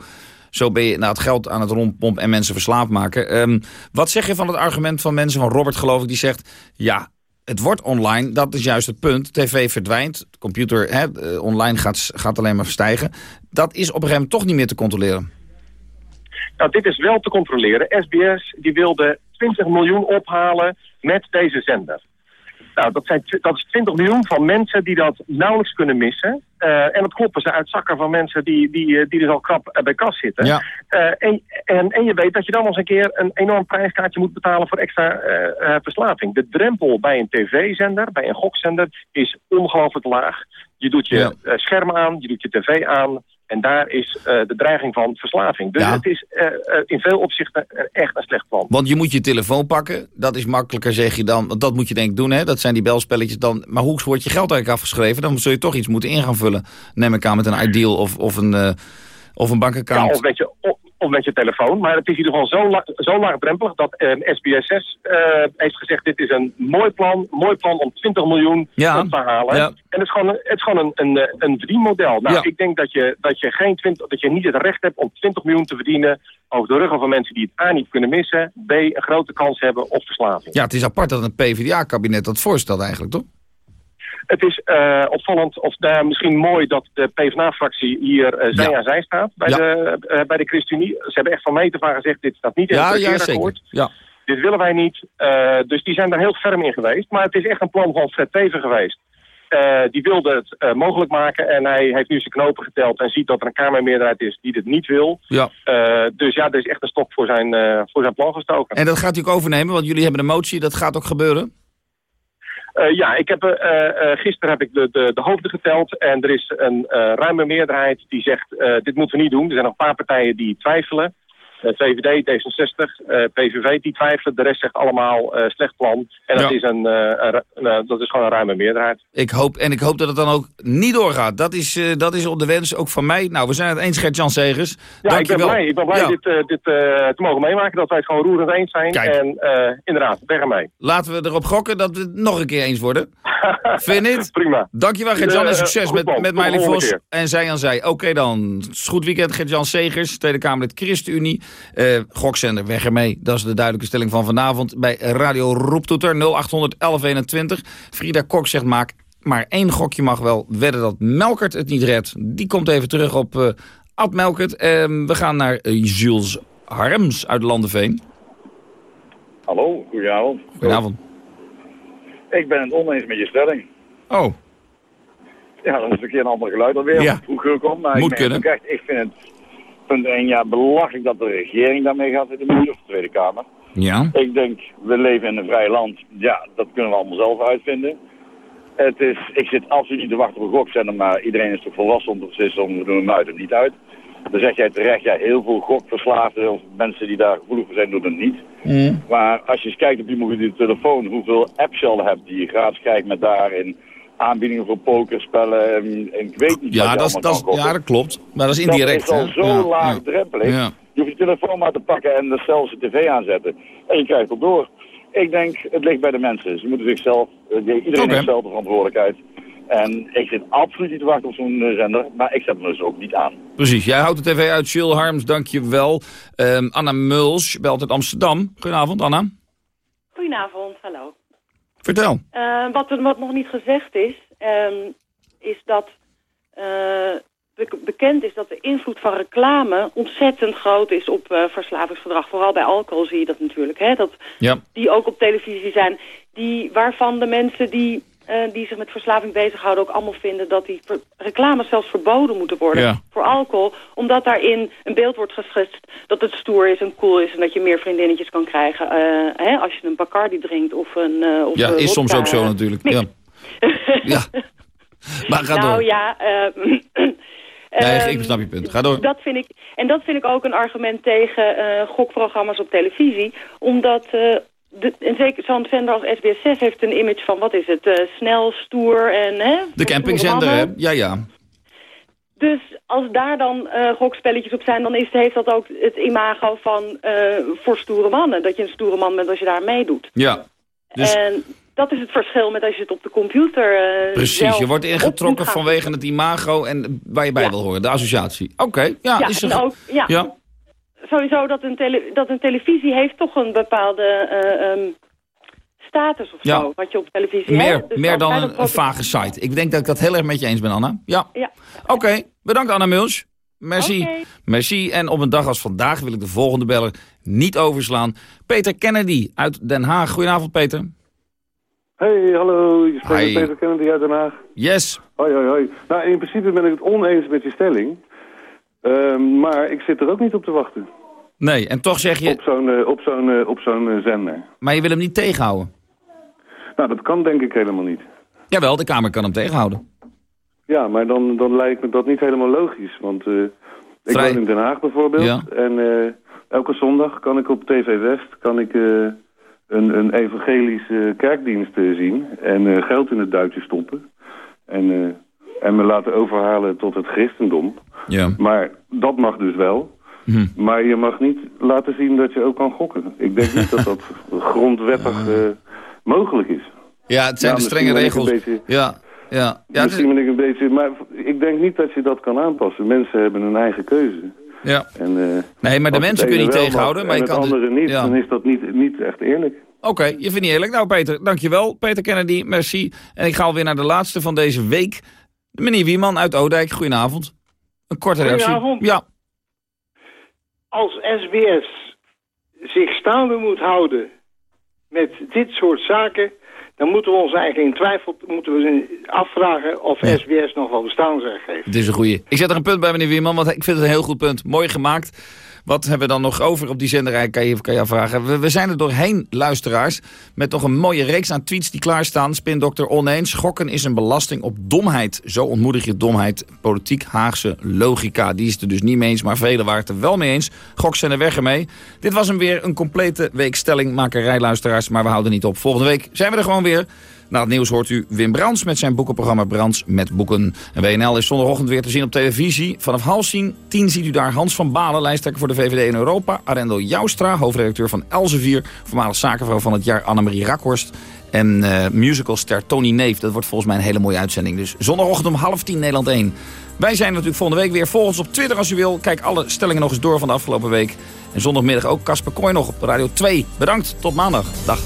zo ben je nou, het geld aan het rondpompen en mensen verslaafd maken. Um, wat zeg je van het argument van mensen, van Robert geloof ik, die zegt, ja, het wordt online, dat is juist het punt. TV verdwijnt, computer hè, online gaat, gaat alleen maar stijgen. Dat is op een gegeven moment toch niet meer te controleren. Nou, dit is wel te controleren. SBS die wilde 20 miljoen ophalen met deze zender. Nou, dat, zijn, dat is 20 miljoen van mensen die dat nauwelijks kunnen missen. Uh, en dat kloppen ze uit zakken van mensen die, die, die dus al krap bij kas zitten. Ja. Uh, en, en, en je weet dat je dan nog eens een keer een enorm prijskaartje moet betalen voor extra uh, verslaving. De drempel bij een tv-zender, bij een gokzender, is ongelooflijk laag. Je doet je ja. scherm aan, je doet je tv aan. En daar is uh, de dreiging van verslaving. Dus ja. het is uh, uh, in veel opzichten echt een slecht plan. Want je moet je telefoon pakken. Dat is makkelijker, zeg je dan. Want dat moet je denk ik doen, hè? Dat zijn die belspelletjes dan. Maar hoe wordt je geld eigenlijk afgeschreven? Dan zul je toch iets moeten in gaan vullen. Neem ik aan met een ideal of, of, een, of een bankaccount. Ja, of met je, of met je telefoon. Maar het is in ieder geval zo, la zo laagdrempelig dat uh, SBS6 uh, heeft gezegd... dit is een mooi plan, mooi plan om 20 miljoen ja. te halen. Ja. En het is gewoon, een, het is gewoon een, een, een verdienmodel. Nou, ik denk dat je, dat, je geen 20, dat je niet het recht hebt om 20 miljoen te verdienen... over de ruggen van mensen die het A niet kunnen missen... B een grote kans hebben op verslaving. Ja, het is apart dat een PvdA-kabinet dat voorstelt eigenlijk, toch? Het is uh, opvallend, of misschien mooi dat de PvdA-fractie hier uh, zij Ja. aan zij staat bij Ja. de, uh, bij de ChristenUnie. Ze hebben echt van meet af aan gezegd, dit staat niet in het ja, zeker. Ja. Dit willen wij niet. Dus die zijn daar heel ferm in geweest. Maar het is echt een plan van Fred Teven geweest. Die wilde het mogelijk maken en hij heeft nu zijn knopen geteld en ziet dat er een Kamermeerderheid is die dit niet wil. Ja. Dus ja, er is echt een stok voor zijn, voor zijn plan gestoken. En dat gaat u ook overnemen, want jullie hebben een motie. Dat gaat ook gebeuren. Uh, ja, ik heb, uh, uh, gisteren heb ik de, de, de hoofden geteld en er is een ruime meerderheid die zegt dit moeten we niet doen. Er zijn nog een paar partijen die twijfelen. Uh, VVD, D66, uh, PVV, die twijfelen. De rest zegt allemaal uh, slecht plan. En dat, Ja. is een, een, dat is gewoon een ruime meerderheid. Ik hoop, en ik hoop dat het dan ook niet doorgaat. Dat is, dat is de wens ook van mij. Nou, we zijn het eens, Gert-Jan Segers. Ja, ik ben blij, ik ben blij Ja. dit, dit te mogen meemaken. Dat wij het gewoon roerend eens zijn. Kijk. En inderdaad, weg ermee. Laten we erop gokken dat we het nog een keer eens worden. Vind je het? Prima. Dankjewel Gert-Jan en Eh, succes met, met Miley Vos en zij aan zij. Oké dan. Goed weekend Gert-Jan Segers, Tweede Kamerlid ChristenUnie. Eh gokzender, weg ermee. Dat is de duidelijke stelling van vanavond bij Radio Roeptoeter 0800 1121. Frida Kok zegt maak maar één gokje mag wel wedden dat Melkert het niet redt. Die komt even terug op eh Ad Melkert. Ehm, we gaan naar Jules Harms uit Landenveen. Hallo, goedenavond. Goedenavond. Ik ben het oneens met je stelling. Oh, Ja, dat is een keer een ander geluid alweer. Ja. Hoe gekomen? Maar Moet ik, kunnen. echt, ik vind het punt 1 ja, belachelijk dat de regering daarmee gaat in de of de Tweede Kamer. ja. Ik denk, we leven in een vrij land. Ja, dat kunnen we allemaal zelf uitvinden. Het is, ik zit absoluut niet te wachten op een gokzender, maar iedereen is toch volwassen om te beslissen om we doen hem uit of niet uit. Dan zeg jij terecht, ja, heel veel gokverslaafden of mensen die daar gevoelig voor zijn, doen het niet. Maar als je eens kijkt op je mobiele telefoon, hoeveel apps je al hebt die je gratis krijgt met daarin aanbiedingen voor pokerspellen en, en ik weet niet wat Ja, je dat, dat, ja, dat klopt. Maar dat is indirect. Dat is al hè? zo Ja, laagdrempelig. Ja. Je hoeft je telefoon maar te pakken en er zelfs de tv aanzetten. En je krijgt het door. Ik denk, het ligt bij de mensen. Ze moeten zichzelf, eh, iedereen heeft zelf de verantwoordelijkheid. En ik zit absoluut niet te wachten op zo'n eh, zender, maar ik zet me dus ook niet aan. Precies, jij houdt de tv uit. Jill Harms, dank je wel. Ehm, Anna Muls belt uit Amsterdam. Goedenavond, Anna. Goedenavond, hallo. Vertel. Eh, wat, er- wat nog niet gezegd is, ehm, is dat eh, bekend is dat de invloed van reclame ontzettend groot is op uh, verslavingsgedrag. Vooral bij alcohol zie je dat natuurlijk. Hè? Dat ja. Die ook op televisie zijn. Die, waarvan de mensen die, uh, die zich met verslaving bezighouden ook allemaal vinden dat die reclames zelfs verboden moeten worden ja. voor alcohol. Omdat daarin een beeld wordt geschetst dat het stoer is en cool is en dat je meer vriendinnetjes kan krijgen uh, hè, als je een Bacardi drinkt of een... of ja, is soms ook zo natuurlijk. Ja. ja. Maar ga nou door. ja, Nee, ik snap je punt. Ga door. Dat vind ik, en dat vind ik ook een argument tegen uh, gokprogramma's op televisie. Omdat, uh, de, en zeker zo'n zender als SBS6 heeft een image van, wat is het, uh, snel, stoer en... Hè, de campingzender, hè? Ja, ja. Dus als daar dan uh, gokspelletjes op zijn, dan is, heeft dat ook het imago van voor stoere mannen. Dat je een stoere man bent als je daar meedoet. Ja. Dus... En dat is het verschil met als je het op de computer uh, Precies, je wordt ingetrokken vanwege het imago en waar je bij ja. wil horen, de associatie. Oké, okay, ja. Ja, is er... ook, ja. ja. Sowieso dat een, tele dat een televisie heeft toch een bepaalde uh, um, status of ja. zo, wat je op televisie meer, hebt. Dus meer dan een, een vage site. Ik denk dat ik dat heel erg met je eens ben, Anna. Ja. ja. Oké, okay. bedankt Anna Muls. Merci. Okay. Merci. En op een dag als vandaag wil ik de volgende beller niet overslaan. Peter Kennedy uit Den Haag. Goedenavond, Peter. Hey, hallo. Je spreekt met Peter Kennedy uit Den Haag. Yes. Hoi, hoi, hoi. Nou, in principe ben ik het oneens met je stelling. Uh, maar ik zit er ook niet op te wachten. Nee, en toch zeg je... Op zo'n uh, op zo'n uh, op zo'n zender. Maar je wil hem niet tegenhouden? Nou, dat kan denk ik helemaal niet. Jawel, de Kamer kan hem tegenhouden. Ja, maar dan, dan lijkt me dat niet helemaal logisch. Want ik Vrij... woon in Den Haag bijvoorbeeld. Ja. En elke zondag kan ik op TV West... kan ik een, een evangelische kerkdienst zien en geld in het duitje stoppen. En, en me laten overhalen tot het christendom. Ja. Maar dat mag dus wel. Hm. Maar je mag niet laten zien dat je ook kan gokken. Ik denk niet dat dat grondwettig mogelijk is. Ja, het zijn ja, de strenge regels. Beetje, ja, ja. ja misschien ben ik een beetje... Maar ik denk niet dat je dat kan aanpassen. Mensen hebben een eigen keuze. Ja. En, uh, nee, maar de mensen kun je niet tegenhouden. Maar en je kan het andere niet, ja. dan is dat niet, niet echt eerlijk. Oké, okay, je vindt niet eerlijk. Nou Peter, dankjewel. Peter Kennedy, merci. En ik ga alweer naar de laatste van deze week. Meneer Wieman uit Oudijk, goedenavond. Een korte reactie. Goedenavond. Ja. Als SBS zich staande moet houden met dit soort zaken... dan moeten we ons eigenlijk in twijfel moeten we afvragen of ja. SBS nog wel bestaansrecht heeft. Het is een goeie. Ik zet er een punt bij, meneer Wierman, want ik vind het een heel goed punt. Mooi gemaakt. Wat hebben we dan nog over op die zenderij, kan je, kan je vragen. We, zijn er doorheen, luisteraars, met nog een mooie reeks aan tweets die klaarstaan. Spindokter oneens, gokken is een belasting op domheid. Zo ontmoedig je domheid. Politiek Haagse logica, die is er dus niet mee eens, maar velen waren het er wel mee eens. Gok zijn er weg ermee. Dit was hem weer een complete week stellingmakerij, luisteraars, maar we houden niet op. Volgende week zijn we er gewoon weer. Na het nieuws hoort u Wim Brands met zijn boekenprogramma Brands met Boeken. En WNL is zondagochtend weer te zien op televisie. Vanaf half tien ziet u daar Hans van Balen, lijsttrekker voor de VVD in Europa. Arendo Joustra, hoofdredacteur van Elsevier. Voormalig zakenvrouw van het jaar Annemarie Rakhorst. En uh, musicalster Tony Neef. Dat wordt volgens mij een hele mooie uitzending. Dus zondagochtend om half tien Nederland 1. Wij zijn natuurlijk volgende week weer. Volg ons op Twitter als u wil. Kijk alle stellingen nog eens door van de afgelopen week. En zondagmiddag ook Casper Kooi nog op Radio 2. Bedankt, tot maandag. Dag.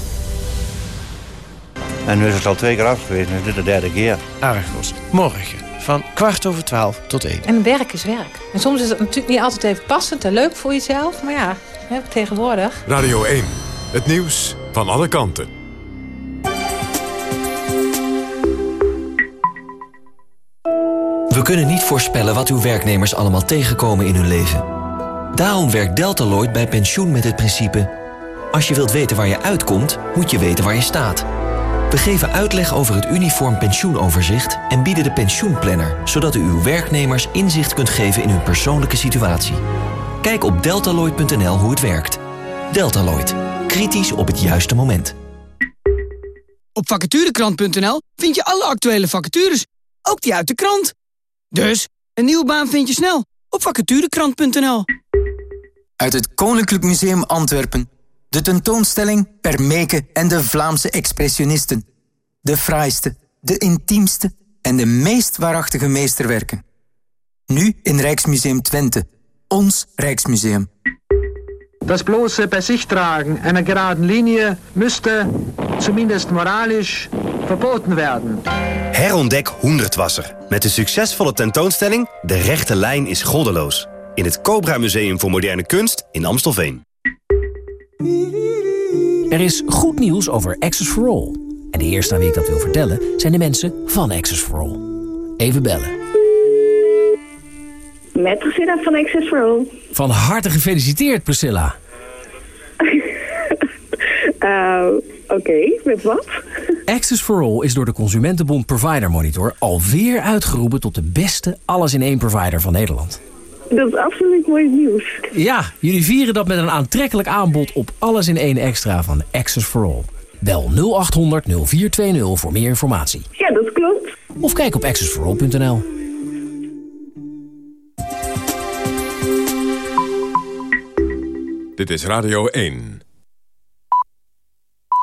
En nu is het al twee keer afgewezen, nu is dit de derde keer. Argos, morgen van kwart over twaalf tot één. En werk is werk. En soms is het natuurlijk niet altijd even passend en leuk voor jezelf. Maar ja, hè, tegenwoordig. Radio 1, het nieuws van alle kanten. We kunnen niet voorspellen wat uw werknemers allemaal tegenkomen in hun leven. Daarom werkt Deltaloid bij pensioen met het principe... als je wilt weten waar je uitkomt, moet je weten waar je staat... We geven uitleg over het uniform pensioenoverzicht en bieden de pensioenplanner, zodat u uw werknemers inzicht kunt geven in hun persoonlijke situatie. Kijk op deltaloid.nl hoe het werkt. Deltaloid. Kritisch op het juiste moment. Op vacaturekrant.nl vind je alle actuele vacatures, ook die uit de krant. Dus, een nieuwe baan vind je snel op vacaturekrant.nl. Uit het Koninklijk Museum Antwerpen. De tentoonstelling Permeke en de Vlaamse expressionisten. De fraaiste, de intiemste en de meest waarachtige meesterwerken. Nu in Rijksmuseum Twente. Ons Rijksmuseum. Das bloße bei sich tragen einer geraden Linie müsste, zumindest moralisch, verboten werden. Herontdek Hoendertwasser. Met de succesvolle tentoonstelling De rechte lijn is goddeloos. In het Cobra Museum voor Moderne Kunst in Amstelveen. Er is goed nieuws over Access for All. En de eerste aan wie ik dat wil vertellen zijn de mensen van Access for All. Even bellen. Met Priscilla van Access for All. Van harte gefeliciteerd, Priscilla. Uh, Oké, met wat? Access for All is door de Consumentenbond Provider Monitor alweer uitgeroepen tot de beste alles-in-één provider van Nederland. Dat is absoluut mooi nieuws. Ja, jullie vieren dat met een aantrekkelijk aanbod op alles in één extra van Access for All. Bel 0800 0420 voor meer informatie. Ja, dat klopt. Of kijk op accessforall.nl. Dit is Radio 1.